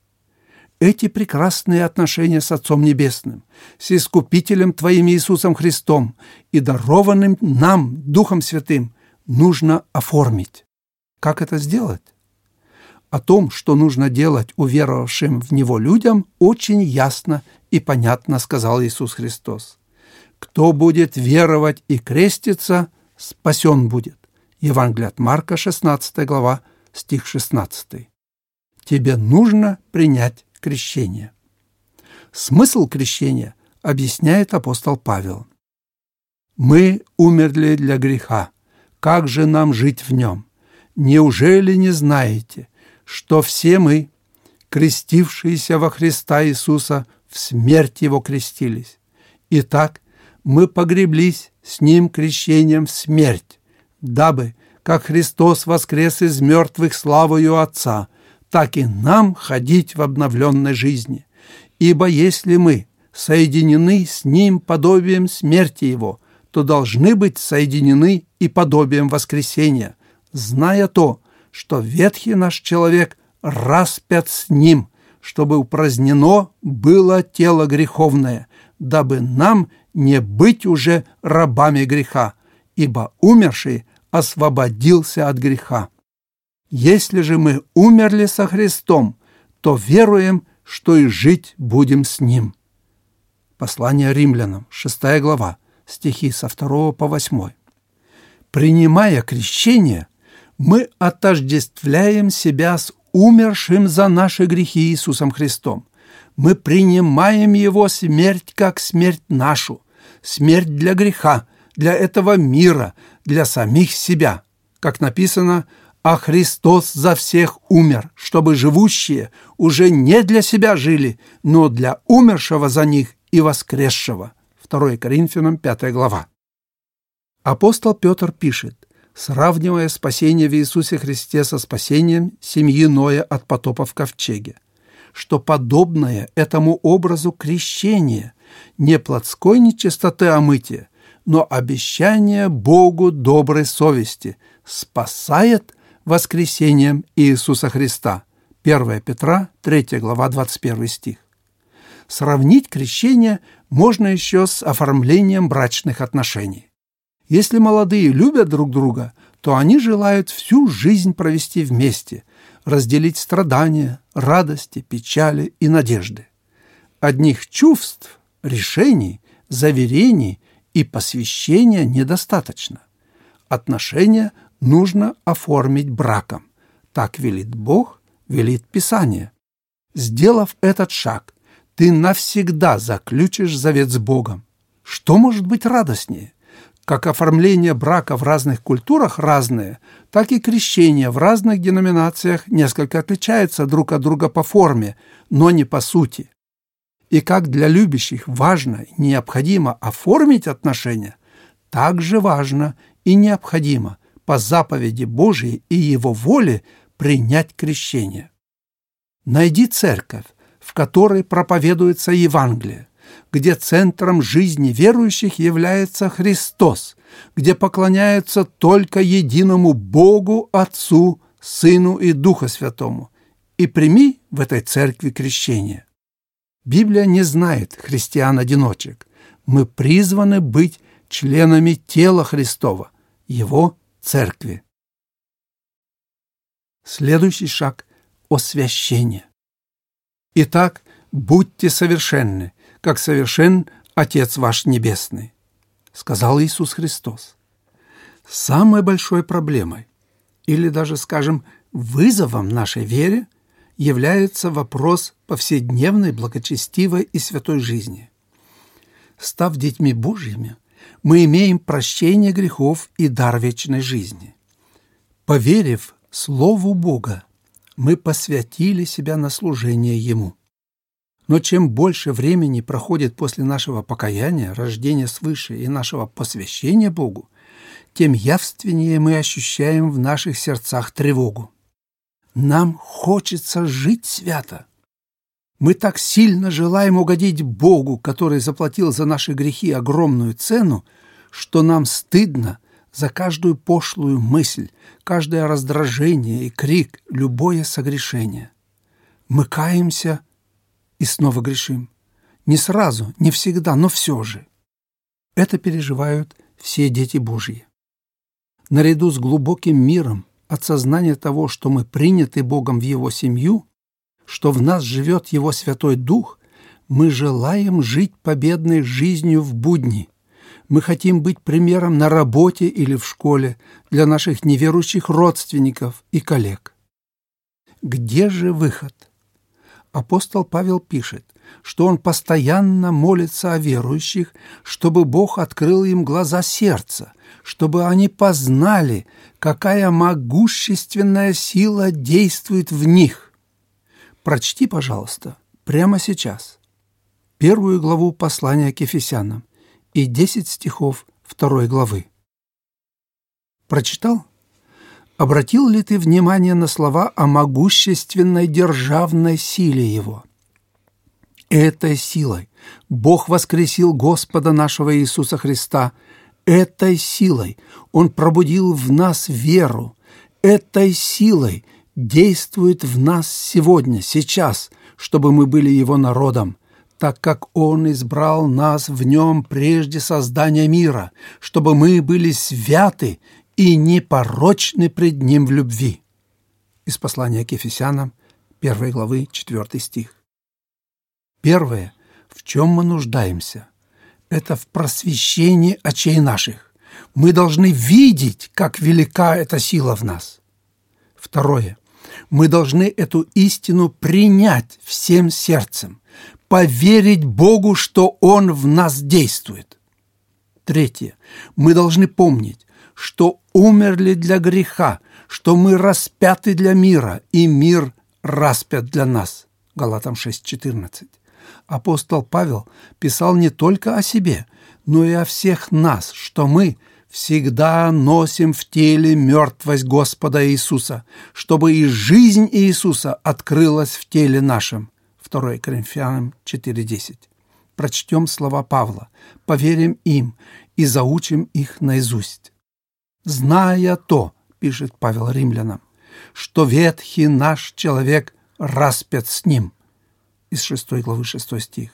эти прекрасные отношения с Отцом Небесным, с Искупителем Твоим Иисусом Христом и дарованным нам Духом Святым нужно оформить. Как это сделать? О том, что нужно делать уверовавшим в Него людям, очень ясно и понятно сказал Иисус Христос. «Кто будет веровать и креститься, спасен будет». Евангелие от Марка, 16 глава, стих 16. Тебе нужно принять крещения. Смысл крещения объясняет апостол Павел. «Мы умерли для греха. Как же нам жить в нем? Неужели не знаете, что все мы, крестившиеся во Христа Иисуса, в смерть Его крестились? Итак, мы погреблись с Ним крещением в смерть, дабы, как Христос воскрес из мертвых славою Отца, так и нам ходить в обновленной жизни. Ибо если мы соединены с Ним подобием смерти Его, то должны быть соединены и подобием воскресения, зная то, что ветхий наш человек распят с Ним, чтобы упразднено было тело греховное, дабы нам не быть уже рабами греха, ибо умерший освободился от греха. Если же мы умерли со Христом, то веруем, что и жить будем с Ним. Послание римлянам, 6 глава, стихи со 2 по 8. Принимая крещение, мы отождествляем себя с умершим за наши грехи Иисусом Христом. Мы принимаем Его смерть как смерть нашу, смерть для греха, для этого мира, для самих себя. Как написано, «А Христос за всех умер, чтобы живущие уже не для себя жили, но для умершего за них и воскресшего». 2 Коринфянам 5 глава. Апостол Петр пишет, сравнивая спасение в Иисусе Христе со спасением семьи Ноя от потопа в ковчеге, что подобное этому образу крещение не плотской нечистоты омытия, но обещание Богу доброй совести спасает воскресением Иисуса Христа. 1 Петра, 3 глава, 21 стих. Сравнить крещение можно еще с оформлением брачных отношений. Если молодые любят друг друга, то они желают всю жизнь провести вместе, разделить страдания, радости, печали и надежды. Одних чувств, решений, заверений и посвящения недостаточно. Отношения нужно оформить браком. Так велит Бог, велит Писание. Сделав этот шаг, ты навсегда заключишь завет с Богом. Что может быть радостнее? Как оформление брака в разных культурах разное, так и крещение в разных деноминациях несколько отличается друг от друга по форме, но не по сути. И как для любящих важно и необходимо оформить отношения, так же важно и необходимо по заповеди Божией и Его воле принять крещение. Найди церковь, в которой проповедуется Евангелие, где центром жизни верующих является Христос, где поклоняются только единому Богу, Отцу, Сыну и Духу Святому, и прими в этой церкви крещение. Библия не знает христиан-одиночек. Мы призваны быть членами тела Христова, Его церкви. Следующий шаг – освящение. Итак, будьте совершенны, как совершен Отец ваш Небесный, сказал Иисус Христос. Самой большой проблемой, или даже, скажем, вызовом нашей вере является вопрос повседневной, благочестивой и святой жизни. Став детьми Божьими, мы имеем прощение грехов и дар вечной жизни. Поверив Слову Бога, мы посвятили себя на служение Ему. Но чем больше времени проходит после нашего покаяния, рождения свыше и нашего посвящения Богу, тем явственнее мы ощущаем в наших сердцах тревогу. Нам хочется жить свято. Мы так сильно желаем угодить Богу, который заплатил за наши грехи огромную цену, что нам стыдно за каждую пошлую мысль, каждое раздражение и крик, любое согрешение. Мы каемся и снова грешим. Не сразу, не всегда, но все же. Это переживают все дети Божьи. Наряду с глубоким миром от сознания того, что мы приняты Богом в Его семью, что в нас живет Его Святой Дух, мы желаем жить победной жизнью в будни. Мы хотим быть примером на работе или в школе для наших неверующих родственников и коллег. Где же выход? Апостол Павел пишет, что он постоянно молится о верующих, чтобы Бог открыл им глаза сердца, чтобы они познали, какая могущественная сила действует в них. Прочти, пожалуйста, прямо сейчас первую главу послания к Ефесянам и десять стихов второй главы. Прочитал? Обратил ли ты внимание на слова о могущественной державной силе Его? Этой силой Бог воскресил Господа нашего Иисуса Христа – Этой силой Он пробудил в нас веру. Этой силой действует в нас сегодня, сейчас, чтобы мы были Его народом, так как Он избрал нас в Нем прежде создания мира, чтобы мы были святы и непорочны пред Ним в любви». Из послания к Ефесянам, 1 главы, 4 стих. Первое, в чем мы нуждаемся, это в просвещении очей наших. Мы должны видеть, как велика эта сила в нас. Второе, мы должны эту истину принять всем сердцем, поверить Богу, что Он в нас действует. Третье. Мы должны помнить, что умерли для греха, что мы распяты для мира, и мир распят для нас. Галатам 6.14. Апостол Павел писал не только о себе, но и о всех нас, что мы всегда носим в теле мертвость Господа Иисуса, чтобы и жизнь Иисуса открылась в теле нашем. 2 Коринфянам 4.10. Прочтем слова Павла, поверим им и заучим их наизусть. «Зная то, — пишет Павел римлянам, — что ветхий наш человек распят с ним». Из 6 главы 6 стих.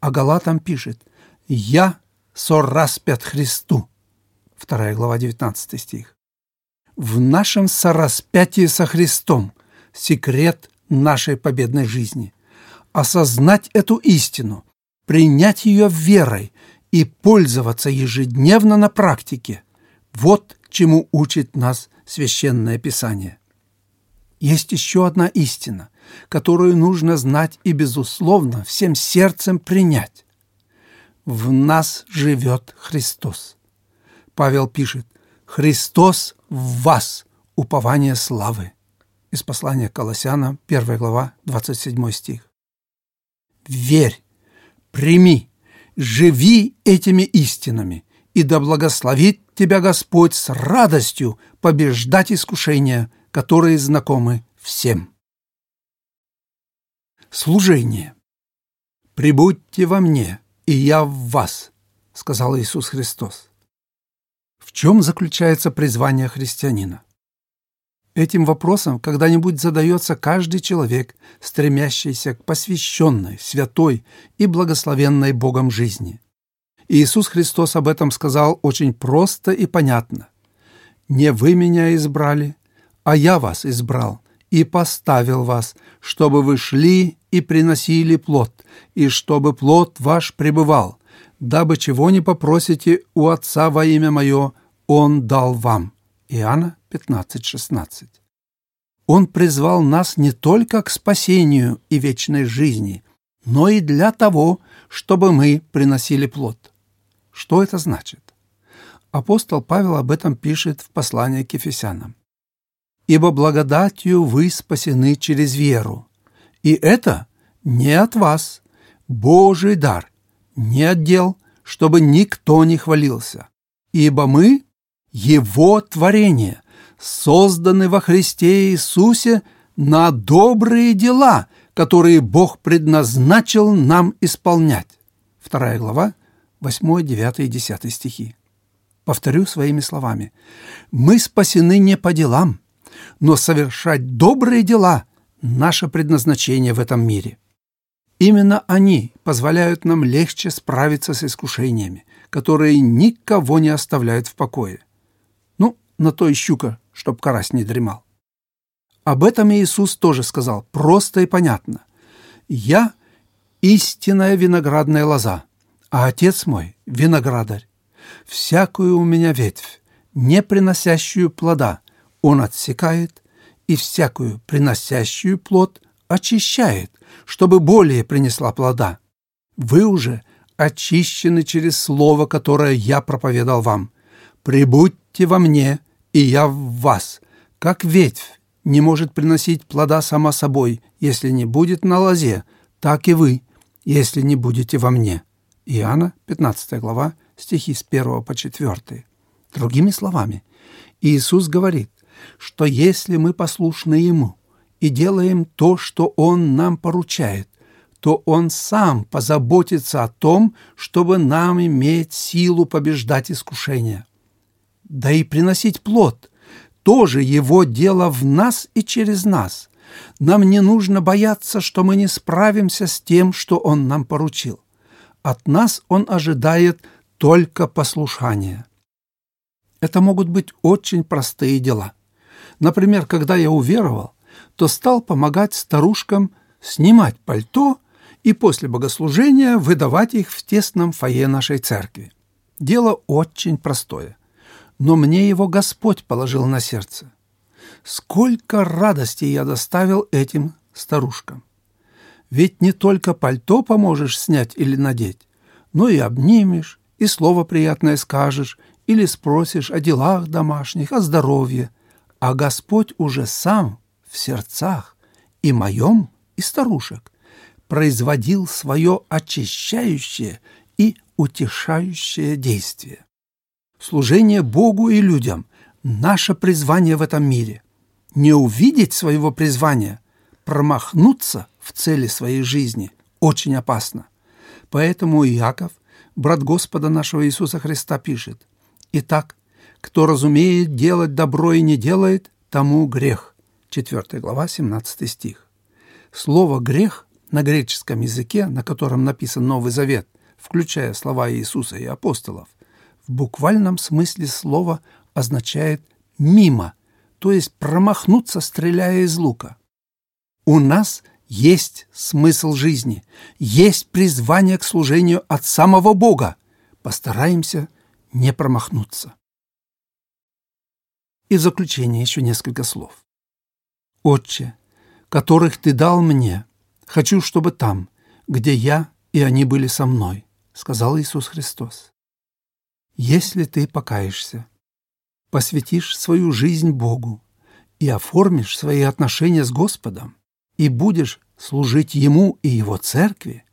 А Галатам пишет «Я сораспят Христу». 2 глава 19 стих. В нашем сораспятии со Христом секрет нашей победной жизни осознать эту истину, принять ее верой и пользоваться ежедневно на практике. Вот чему учит нас Священное Писание. Есть еще одна истина, которую нужно знать и, безусловно, всем сердцем принять. В нас живет Христос. Павел пишет, «Христос в вас, упование славы». Из послания Колоссянам, 1 глава, 27 стих верь, прими, живи этими истинами, и да благословит тебя Господь с радостью побеждать искушения, которые знакомы всем. Служение. «Прибудьте во мне, и я в вас», — сказал Иисус Христос. В чем заключается призвание христианина? Этим вопросом когда-нибудь задается каждый человек, стремящийся к посвященной, святой и благословенной Богом жизни. Иисус Христос об этом сказал очень просто и понятно. «Не вы меня избрали, а я вас избрал и поставил вас, чтобы вы шли и приносили плод, и чтобы плод ваш пребывал, дабы чего не попросите у Отца во имя Мое, Он дал вам». Иоанна 15.16. Он призвал нас не только к спасению и вечной жизни, но и для того, чтобы мы приносили плод. Что это значит? Апостол Павел об этом пишет в послании к Ефесянам. «Ибо благодатью вы спасены через веру, и это не от вас, Божий дар, не от дел, чтобы никто не хвалился, ибо мы его творение, созданы во Христе Иисусе на добрые дела, которые Бог предназначил нам исполнять. Вторая глава, 8, 9 и 10 стихи. Повторю своими словами. Мы спасены не по делам, но совершать добрые дела – наше предназначение в этом мире. Именно они позволяют нам легче справиться с искушениями, которые никого не оставляют в покое на то и щука, чтоб карась не дремал. Об этом Иисус тоже сказал, просто и понятно. «Я – истинная виноградная лоза, а Отец мой – виноградарь. Всякую у меня ветвь, не приносящую плода, Он отсекает, и всякую приносящую плод очищает, чтобы более принесла плода. Вы уже очищены через слово, которое я проповедал вам. Прибудьте во мне, и я в вас, как ветвь не может приносить плода сама собой, если не будет на лозе, так и вы, если не будете во мне». Иоанна, 15 глава, стихи с 1 по 4. Другими словами, Иисус говорит, что если мы послушны Ему и делаем то, что Он нам поручает, то Он сам позаботится о том, чтобы нам иметь силу побеждать искушения да и приносить плод. Тоже его дело в нас и через нас. Нам не нужно бояться, что мы не справимся с тем, что Он нам поручил. От нас Он ожидает только послушания. Это могут быть очень простые дела. Например, когда я уверовал, то стал помогать старушкам снимать пальто и после богослужения выдавать их в тесном фойе нашей церкви. Дело очень простое, но мне его Господь положил на сердце. Сколько радости я доставил этим старушкам! Ведь не только пальто поможешь снять или надеть, но и обнимешь, и слово приятное скажешь, или спросишь о делах домашних, о здоровье, а Господь уже сам в сердцах и моем, и старушек производил свое очищающее и утешающее действие. Служение Богу и людям – наше призвание в этом мире. Не увидеть своего призвания, промахнуться в цели своей жизни очень опасно. Поэтому Иаков, брат Господа нашего Иисуса Христа, пишет «Итак, кто разумеет делать добро и не делает, тому грех». 4 глава, 17 стих. Слово «грех» на греческом языке, на котором написан Новый Завет, включая слова Иисуса и апостолов, в буквальном смысле слова означает «мимо», то есть промахнуться, стреляя из лука. У нас есть смысл жизни, есть призвание к служению от самого Бога. Постараемся не промахнуться. И в заключение еще несколько слов. «Отче, которых Ты дал мне, хочу, чтобы там, где я и они были со мной, сказал Иисус Христос. Если ты покаешься, посвятишь свою жизнь Богу и оформишь свои отношения с Господом, и будешь служить Ему и Его Церкви,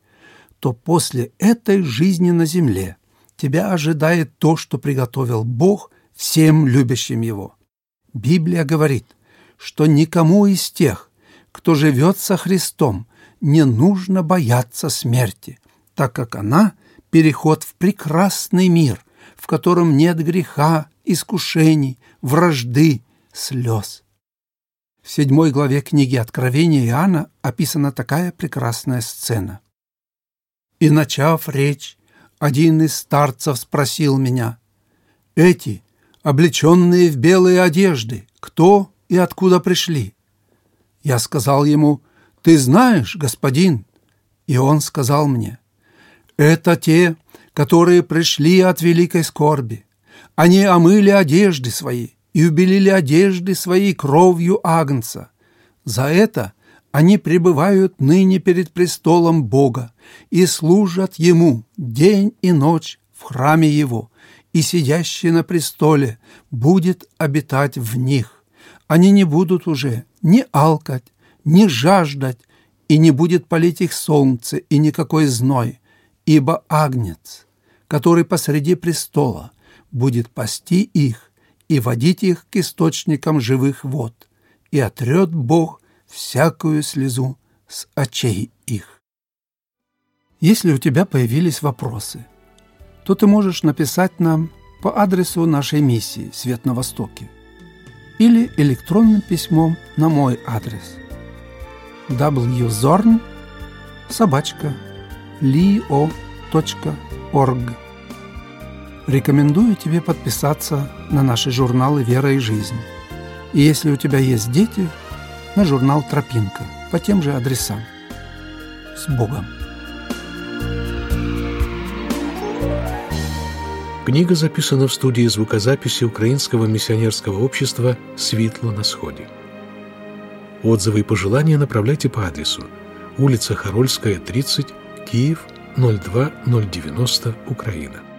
то после этой жизни на земле тебя ожидает то, что приготовил Бог всем любящим Его. Библия говорит, что никому из тех, кто живет со Христом, не нужно бояться смерти, так как она – переход в прекрасный мир, в котором нет греха, искушений, вражды, слез. В седьмой главе книги Откровения Иоанна описана такая прекрасная сцена. «И, начав речь, один из старцев спросил меня, «Эти, облеченные в белые одежды, кто и откуда пришли?» Я сказал ему, «Ты знаешь, господин?» И он сказал мне, «Это те, которые пришли от великой скорби. Они омыли одежды свои и убелили одежды своей кровью Агнца. За это они пребывают ныне перед престолом Бога и служат Ему день и ночь в храме Его, и сидящий на престоле будет обитать в них. Они не будут уже ни алкать, ни жаждать, и не будет палить их солнце и никакой зной, ибо Агнец, который посреди престола, будет пасти их и водить их к источникам живых вод, и отрет Бог всякую слезу с очей их. Если у тебя появились вопросы, то ты можешь написать нам по адресу нашей миссии «Свет на Востоке» или электронным письмом на мой адрес – wzorn собачка lio.org. Рекомендую тебе подписаться на наши журналы «Вера и жизнь». И если у тебя есть дети, на журнал «Тропинка» по тем же адресам. С Богом! Книга записана в студии звукозаписи Украинского миссионерского общества «Светло на сходе». Отзывы и пожелания направляйте по адресу улица Харольская, 30, Киев, 02090, Украина.